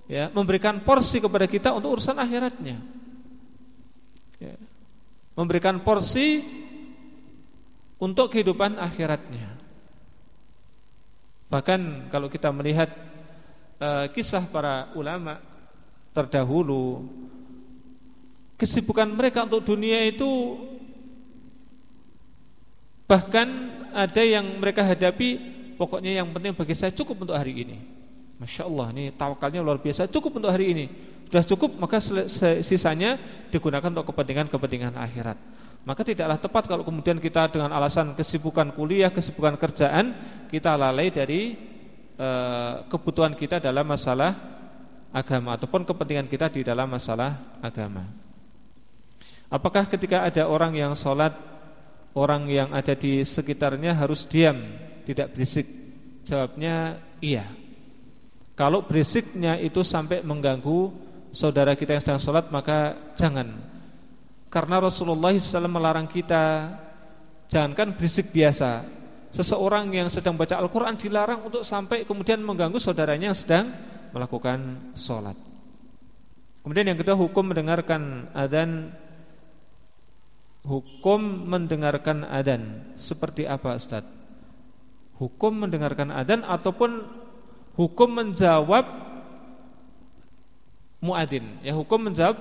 B: ya memberikan porsi kepada kita untuk urusan akhiratnya. Ya. Memberikan porsi untuk kehidupan akhiratnya. Bahkan kalau kita melihat uh, kisah para ulama terdahulu kesibukan mereka untuk dunia itu bahkan ada yang mereka hadapi pokoknya yang penting bagi saya cukup untuk hari ini Masya Allah ini tawakalnya luar biasa cukup untuk hari ini sudah cukup maka sisanya digunakan untuk kepentingan-kepentingan akhirat. Maka tidaklah tepat kalau kemudian kita dengan alasan kesibukan kuliah kesibukan kerjaan kita lalai dari e, kebutuhan kita dalam masalah agama ataupun kepentingan kita di dalam masalah agama. Apakah ketika ada orang yang sholat Orang yang ada di sekitarnya harus diam Tidak berisik? Jawabnya iya. Kalau berisiknya itu sampai mengganggu Saudara kita yang sedang sholat Maka jangan. Karena Rasulullah SAW melarang kita Jangankan berisik biasa. Seseorang yang sedang baca Al-Quran Dilarang untuk sampai kemudian mengganggu saudaranya Yang sedang melakukan sholat. Kemudian yang kedua hukum mendengarkan adhan Hukum mendengarkan adan Seperti apa Ustaz? Hukum mendengarkan adan Ataupun hukum menjawab Muadin Ya hukum menjawab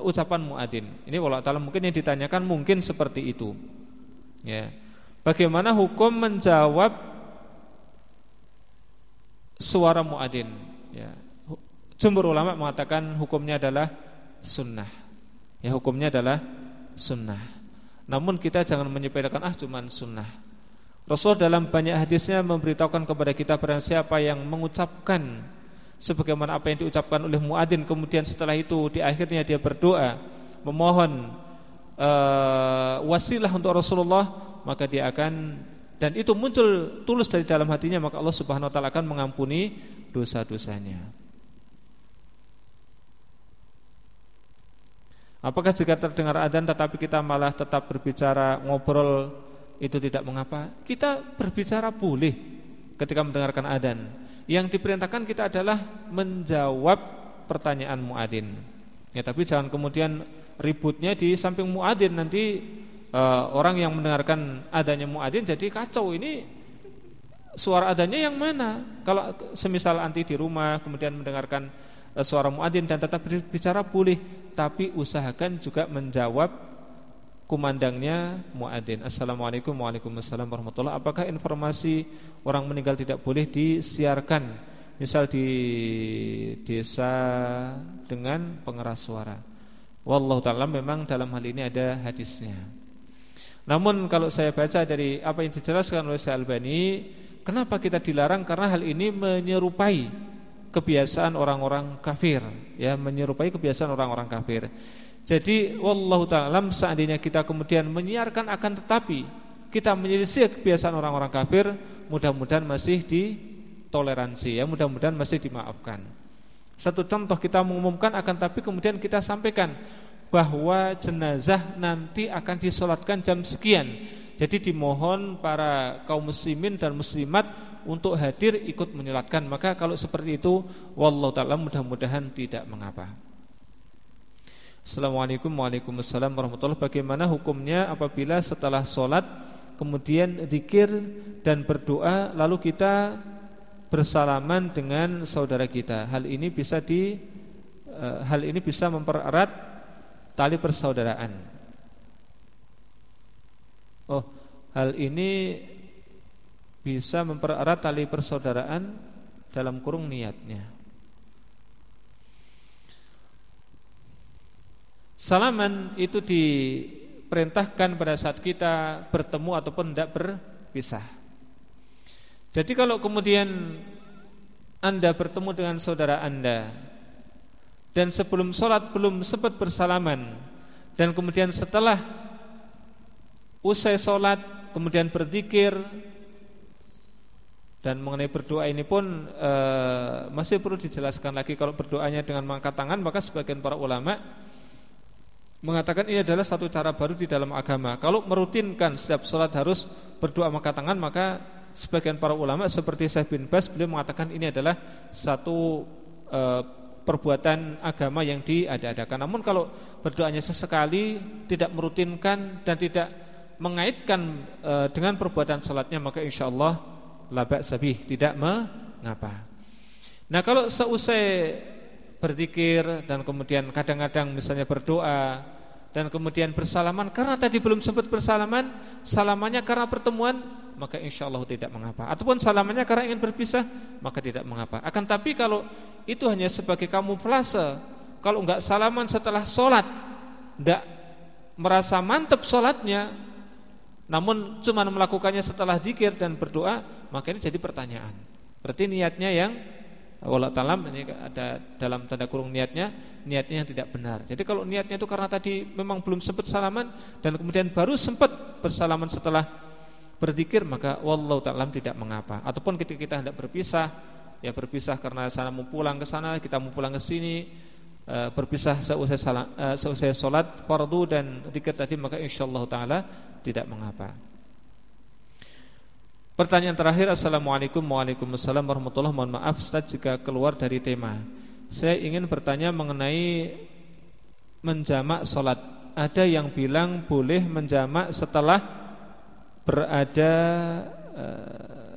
B: ucapan muadin Ini walau ta'ala mungkin yang ditanyakan Mungkin seperti itu. Ya. Bagaimana hukum menjawab Suara muadin Ya. Jumhur ulama mengatakan hukumnya adalah sunnah. Ya hukumnya adalah sunnah. Namun kita jangan menyepelekan ah cuman sunnah. Rasul dalam banyak hadisnya memberitahukan kepada kita barang siapa yang mengucapkan sebagaimana apa yang diucapkan oleh muadzin kemudian setelah itu di akhirnya dia berdoa memohon uh, wasilah untuk Rasulullah maka dia akan dan itu muncul tulus dari dalam hatinya maka Allah Subhanahu wa taala akan mengampuni dosa-dosanya. Apakah jika terdengar adzan tetapi kita malah tetap berbicara ngobrol itu tidak mengapa? Kita berbicara boleh ketika mendengarkan adzan. Yang diperintahkan kita adalah menjawab pertanyaan muadzin. Ya, tapi jangan kemudian ributnya di samping muadzin nanti uh, orang yang mendengarkan adanya muadzin jadi kacau ini suara adanya yang mana? Kalau semisal anti di rumah kemudian mendengarkan uh, suara muadzin dan tetap berbicara boleh, tapi usahakan juga menjawab kumandangnya muadzin. Assalamualaikum Waalaikumsalam warahmatullahi Apakah informasi orang meninggal tidak boleh disiarkan misal di desa dengan pengeras suara? Wallahu taala memang dalam hal ini ada hadisnya. Namun kalau saya baca dari apa yang dijelaskan oleh Syekh Albani, kenapa kita dilarang? Karena hal ini menyerupai kebiasaan orang-orang kafir, ya, menyerupai kebiasaan orang-orang kafir. Jadi wallahu taala seandainya kita kemudian menyiarkan akan tetapi kita menyelisih kebiasaan orang-orang kafir, mudah-mudahan masih ditoleransi ya, mudah-mudahan masih dimaafkan. Satu contoh kita mengumumkan akan tapi kemudian kita sampaikan bahwa jenazah nanti akan disolatkan jam sekian. Jadi dimohon para kaum muslimin dan muslimat untuk hadir ikut menyolatkan. Maka kalau seperti itu, wallahu taala mudah-mudahan tidak mengapa. Assalamualaikum Waalaikumsalam warahmatullahi Bagaimana hukumnya apabila setelah solat kemudian zikir dan berdoa lalu kita bersalaman dengan saudara kita. Hal ini bisa di uh, hal ini bisa mempererat tali persaudaraan. Oh, hal ini bisa mempererat tali persaudaraan dalam kurung niatnya. Salaman itu diperintahkan pada saat kita bertemu ataupun tidak berpisah. Jadi kalau kemudian Anda bertemu dengan saudara Anda dan sebelum sholat belum sempat bersalaman dan kemudian setelah usai sholat kemudian berzikir dan mengenai berdoa ini pun e, masih perlu dijelaskan lagi kalau berdoanya dengan mengangkat tangan maka sebagian para ulama mengatakan ini adalah satu cara baru di dalam agama. Kalau merutinkan setiap sholat harus berdoa mengangkat tangan maka sebagian para ulama seperti Syekh bin Bas beliau mengatakan ini adalah satu e, perbuatan agama yang diada-adakan. Namun kalau berdoanya sesekali tidak merutinkan dan tidak mengaitkan e, dengan perbuatan salatnya maka insyaallah labak sabih tidak mengapa. Nah, kalau seusai berzikir dan kemudian kadang-kadang misalnya berdoa dan kemudian bersalaman karena tadi belum sempat bersalaman, salamannya karena pertemuan maka insya Allah tidak mengapa. Ataupun salamannya karena ingin berpisah, maka tidak mengapa. Akan tapi kalau itu hanya sebagai kamu kamuflase, kalau enggak salaman setelah sholat, enggak merasa mantap sholatnya, namun cuma melakukannya setelah zikir dan berdoa, maka ini jadi pertanyaan. Berarti niatnya yang Allah taala ini ada dalam tanda kurung niatnya, niatnya yang tidak benar. Jadi kalau niatnya itu karena tadi memang belum sempat salaman dan kemudian baru sempat bersalaman setelah berzikir maka wallahu ta'ala tidak mengapa. Ataupun ketika kita hendak berpisah, ya berpisah karena sana mau pulang ke sana, kita mau pulang ke sini, e, berpisah seusai salat, e, seusai salat fardu dan zikir tadi maka insyaallah taala tidak mengapa. Pertanyaan terakhir Assalamualaikum Waalaikumsalam warahmatullahi Mohon maaf Ustaz jika keluar dari tema. Saya ingin bertanya mengenai Menjamak sholat. Ada yang bilang boleh menjamak setelah berada eh,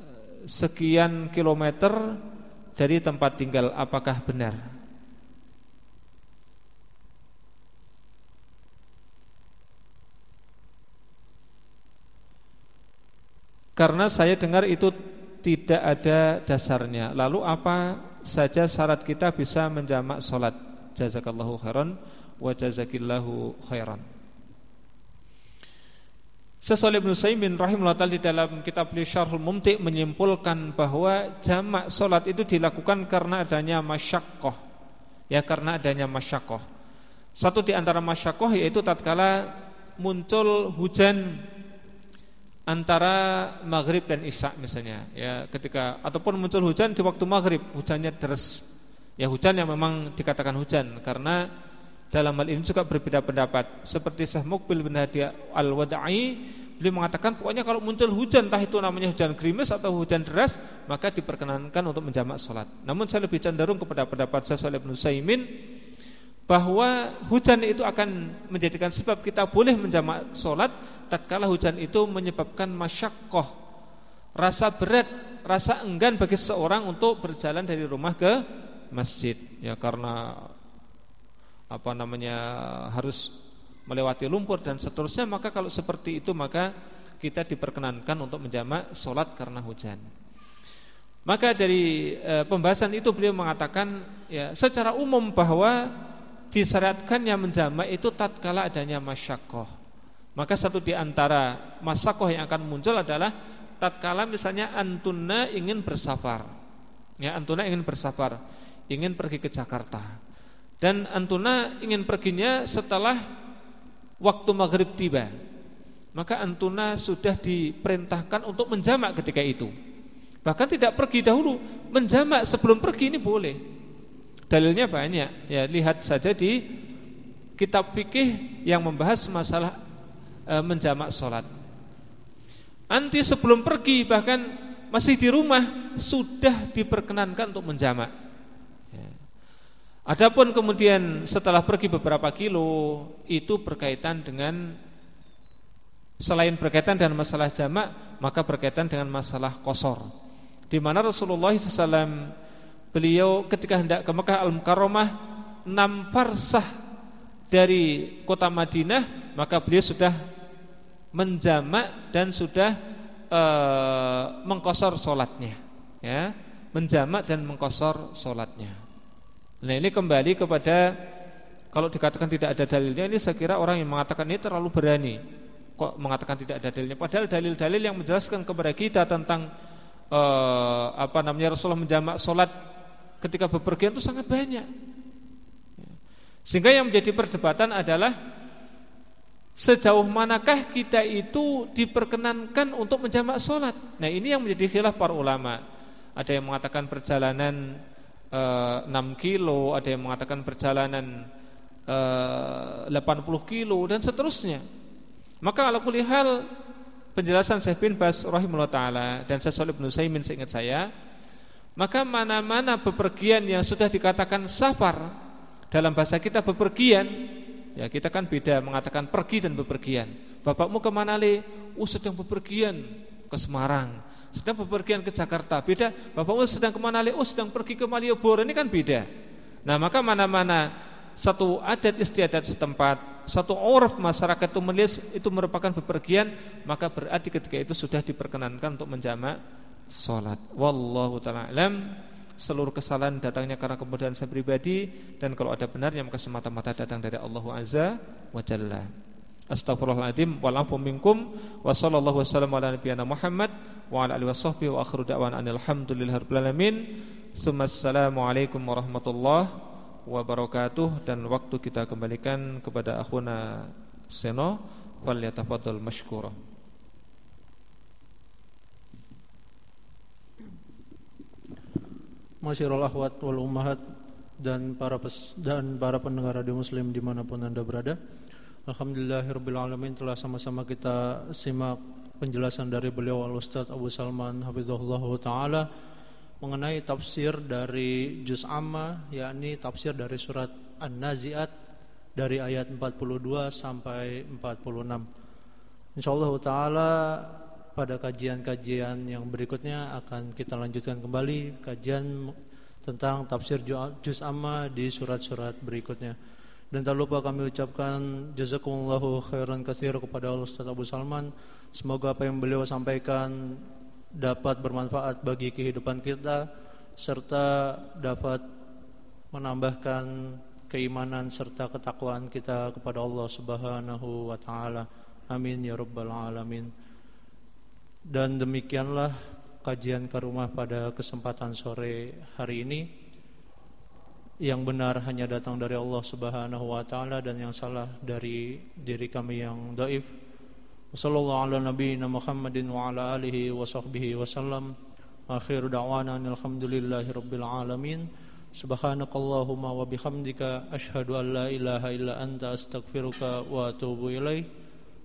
B: sekian kilometer dari tempat tinggal. Apakah benar? Karena saya dengar itu tidak ada dasarnya. Lalu apa saja syarat kita bisa menjamak solat? Jazakallahu khairan wa jazakillahu khairan. Sesoleh Ibn Saimin rahimahullah ta'ala di dalam kitab Syarhul Mumti' menyimpulkan bahwa jamak solat itu dilakukan karena adanya masyakoh ya karena adanya masyakoh satu di antara masyakoh yaitu tatkala muncul hujan antara maghrib dan isya misalnya ya ketika ataupun muncul hujan di waktu maghrib hujannya deras ya hujan yang memang dikatakan hujan karena dalam hal ini juga berbeda pendapat. Seperti Syekh Mukbil bin Hadi Al-Wada'i beliau mengatakan pokoknya kalau muncul hujan entah itu namanya hujan gerimis atau hujan deras maka diperkenankan untuk menjamak salat. Namun saya lebih cenderung kepada pendapat Syekh Shalih bin Utsaimin bahwa hujan itu akan menjadikan sebab kita boleh menjamak salat tatkala hujan itu menyebabkan masyaqqah, rasa berat, rasa enggan bagi seorang untuk berjalan dari rumah ke masjid ya karena apa namanya harus melewati lumpur dan seterusnya maka kalau seperti itu maka kita diperkenankan untuk menjamak sholat karena hujan. Maka dari e, pembahasan itu beliau mengatakan ya secara umum bahwa disyariatkannya menjamak itu tatkala adanya masyakoh. Maka satu di antara masyakoh yang akan muncul adalah tatkala misalnya antuna ingin bersafar. Ya, antuna ingin bersafar, ingin pergi ke Jakarta. Dan Antuna ingin perginya setelah waktu maghrib tiba. Maka Antuna sudah diperintahkan untuk menjamak ketika itu. Bahkan tidak pergi dahulu Menjamak sebelum pergi ini boleh. Dalilnya banyak. Ya lihat saja di kitab fikih yang membahas masalah e, menjamak sholat. Anti sebelum pergi bahkan masih di rumah Sudah diperkenankan untuk menjamak. Adapun kemudian setelah pergi beberapa kilo itu berkaitan dengan selain berkaitan dengan masalah jamak maka berkaitan dengan masalah kosor. Di mana Rasulullah SAW beliau ketika hendak ke Mekah Al Mukarramah enam farsah dari kota Madinah maka beliau sudah menjamak dan sudah e, mengkosor solatnya, ya, menjamak dan mengkosor solatnya. Nah ini kembali kepada kalau dikatakan tidak ada dalilnya ini saya kira orang yang mengatakan ini terlalu berani. Kok mengatakan tidak ada dalilnya? Padahal dalil-dalil yang menjelaskan kepada kita tentang uh, apa namanya Rasulullah menjamak solat ketika bepergian itu sangat banyak. Sehingga yang menjadi perdebatan adalah sejauh manakah kita itu diperkenankan untuk menjamak solat nah ini yang menjadi khilaf para ulama ada yang mengatakan perjalanan 6 eh, kilo, ada yang mengatakan perjalanan eh, 80 kilo dan seterusnya. Maka ala kulli hal penjelasan Syekh bin Bas rahimahullah taala dan Syekh Shalih bin Utsaimin seingat saya, maka mana-mana bepergian yang sudah dikatakan safar dalam bahasa kita bepergian, ya kita kan beda mengatakan pergi dan bepergian. Bapakmu ke mana le? Oh sedang bepergian ke Semarang. Sedang bepergian ke Jakarta. Beda? Bapakmu sedang ke mana oh sedang pergi ke Malioboro. Ini kan beda. Nah maka mana-mana satu adat istiadat setempat satu orf masyarakat itu melihat itu merupakan bepergian maka berarti ketika itu sudah diperkenankan untuk menjamak sholat. Wallahu taala alam seluruh kesalahan datangnya karena kemudahan saya pribadi dan kalau ada benarnya maka semata-mata datang dari Allah azza wa jalla. Astaghfirullahaladzim. Walafu minkum. Wa sallallahu wasallam ala nabiyana Muhammad Wa ala alihi wa sahbihi Wa akhiru da'wan Alhamdulillah alamin. Assalamualaikum warahmatullahi wabarakatuh. Dan waktu kita kembalikan kepada akhuna Seno Falyatafadul mashkura
A: Masyarul ahwat wal ummahat dan para dan para pendengar radio muslim di mana pun anda berada Alhamdulillahirrabbilalamin telah sama-sama kita simak penjelasan dari beliau Al-Ustaz Abu Salman Hafizullah Ta'ala mengenai tafsir dari Juz Amma yakni tafsir dari surat An-Nazi'at dari ayat 42 sampai 46 InsyaAllah Ta'ala pada kajian-kajian yang berikutnya akan kita lanjutkan kembali kajian tentang tafsir Juz Amma di surat-surat berikutnya dan tak lupa kami ucapkan jazakumullahu khairan katsir kepada Ustaz Abu Salman. Semoga apa yang beliau sampaikan dapat bermanfaat bagi kehidupan kita serta dapat menambahkan keimanan serta ketakwaan kita kepada Allah Subhanahu wa taala. Amin ya rabbal alamin. Dan demikianlah kajian ke rumah pada kesempatan sore hari ini. Yang benar hanya datang dari Allah Subhanahu wa taala dan yang salah dari diri kami yang dhaif. Wassallallahu ala nabiyyina Muhammadin wa ala alihi wa sahbihi. Akhiru da'wana alhamdulillahi rabbil alamin. Subhanakallahumma wa bihamdika asyhadu an la ilaha illa anta astaghfiruka wa atubu ilaik.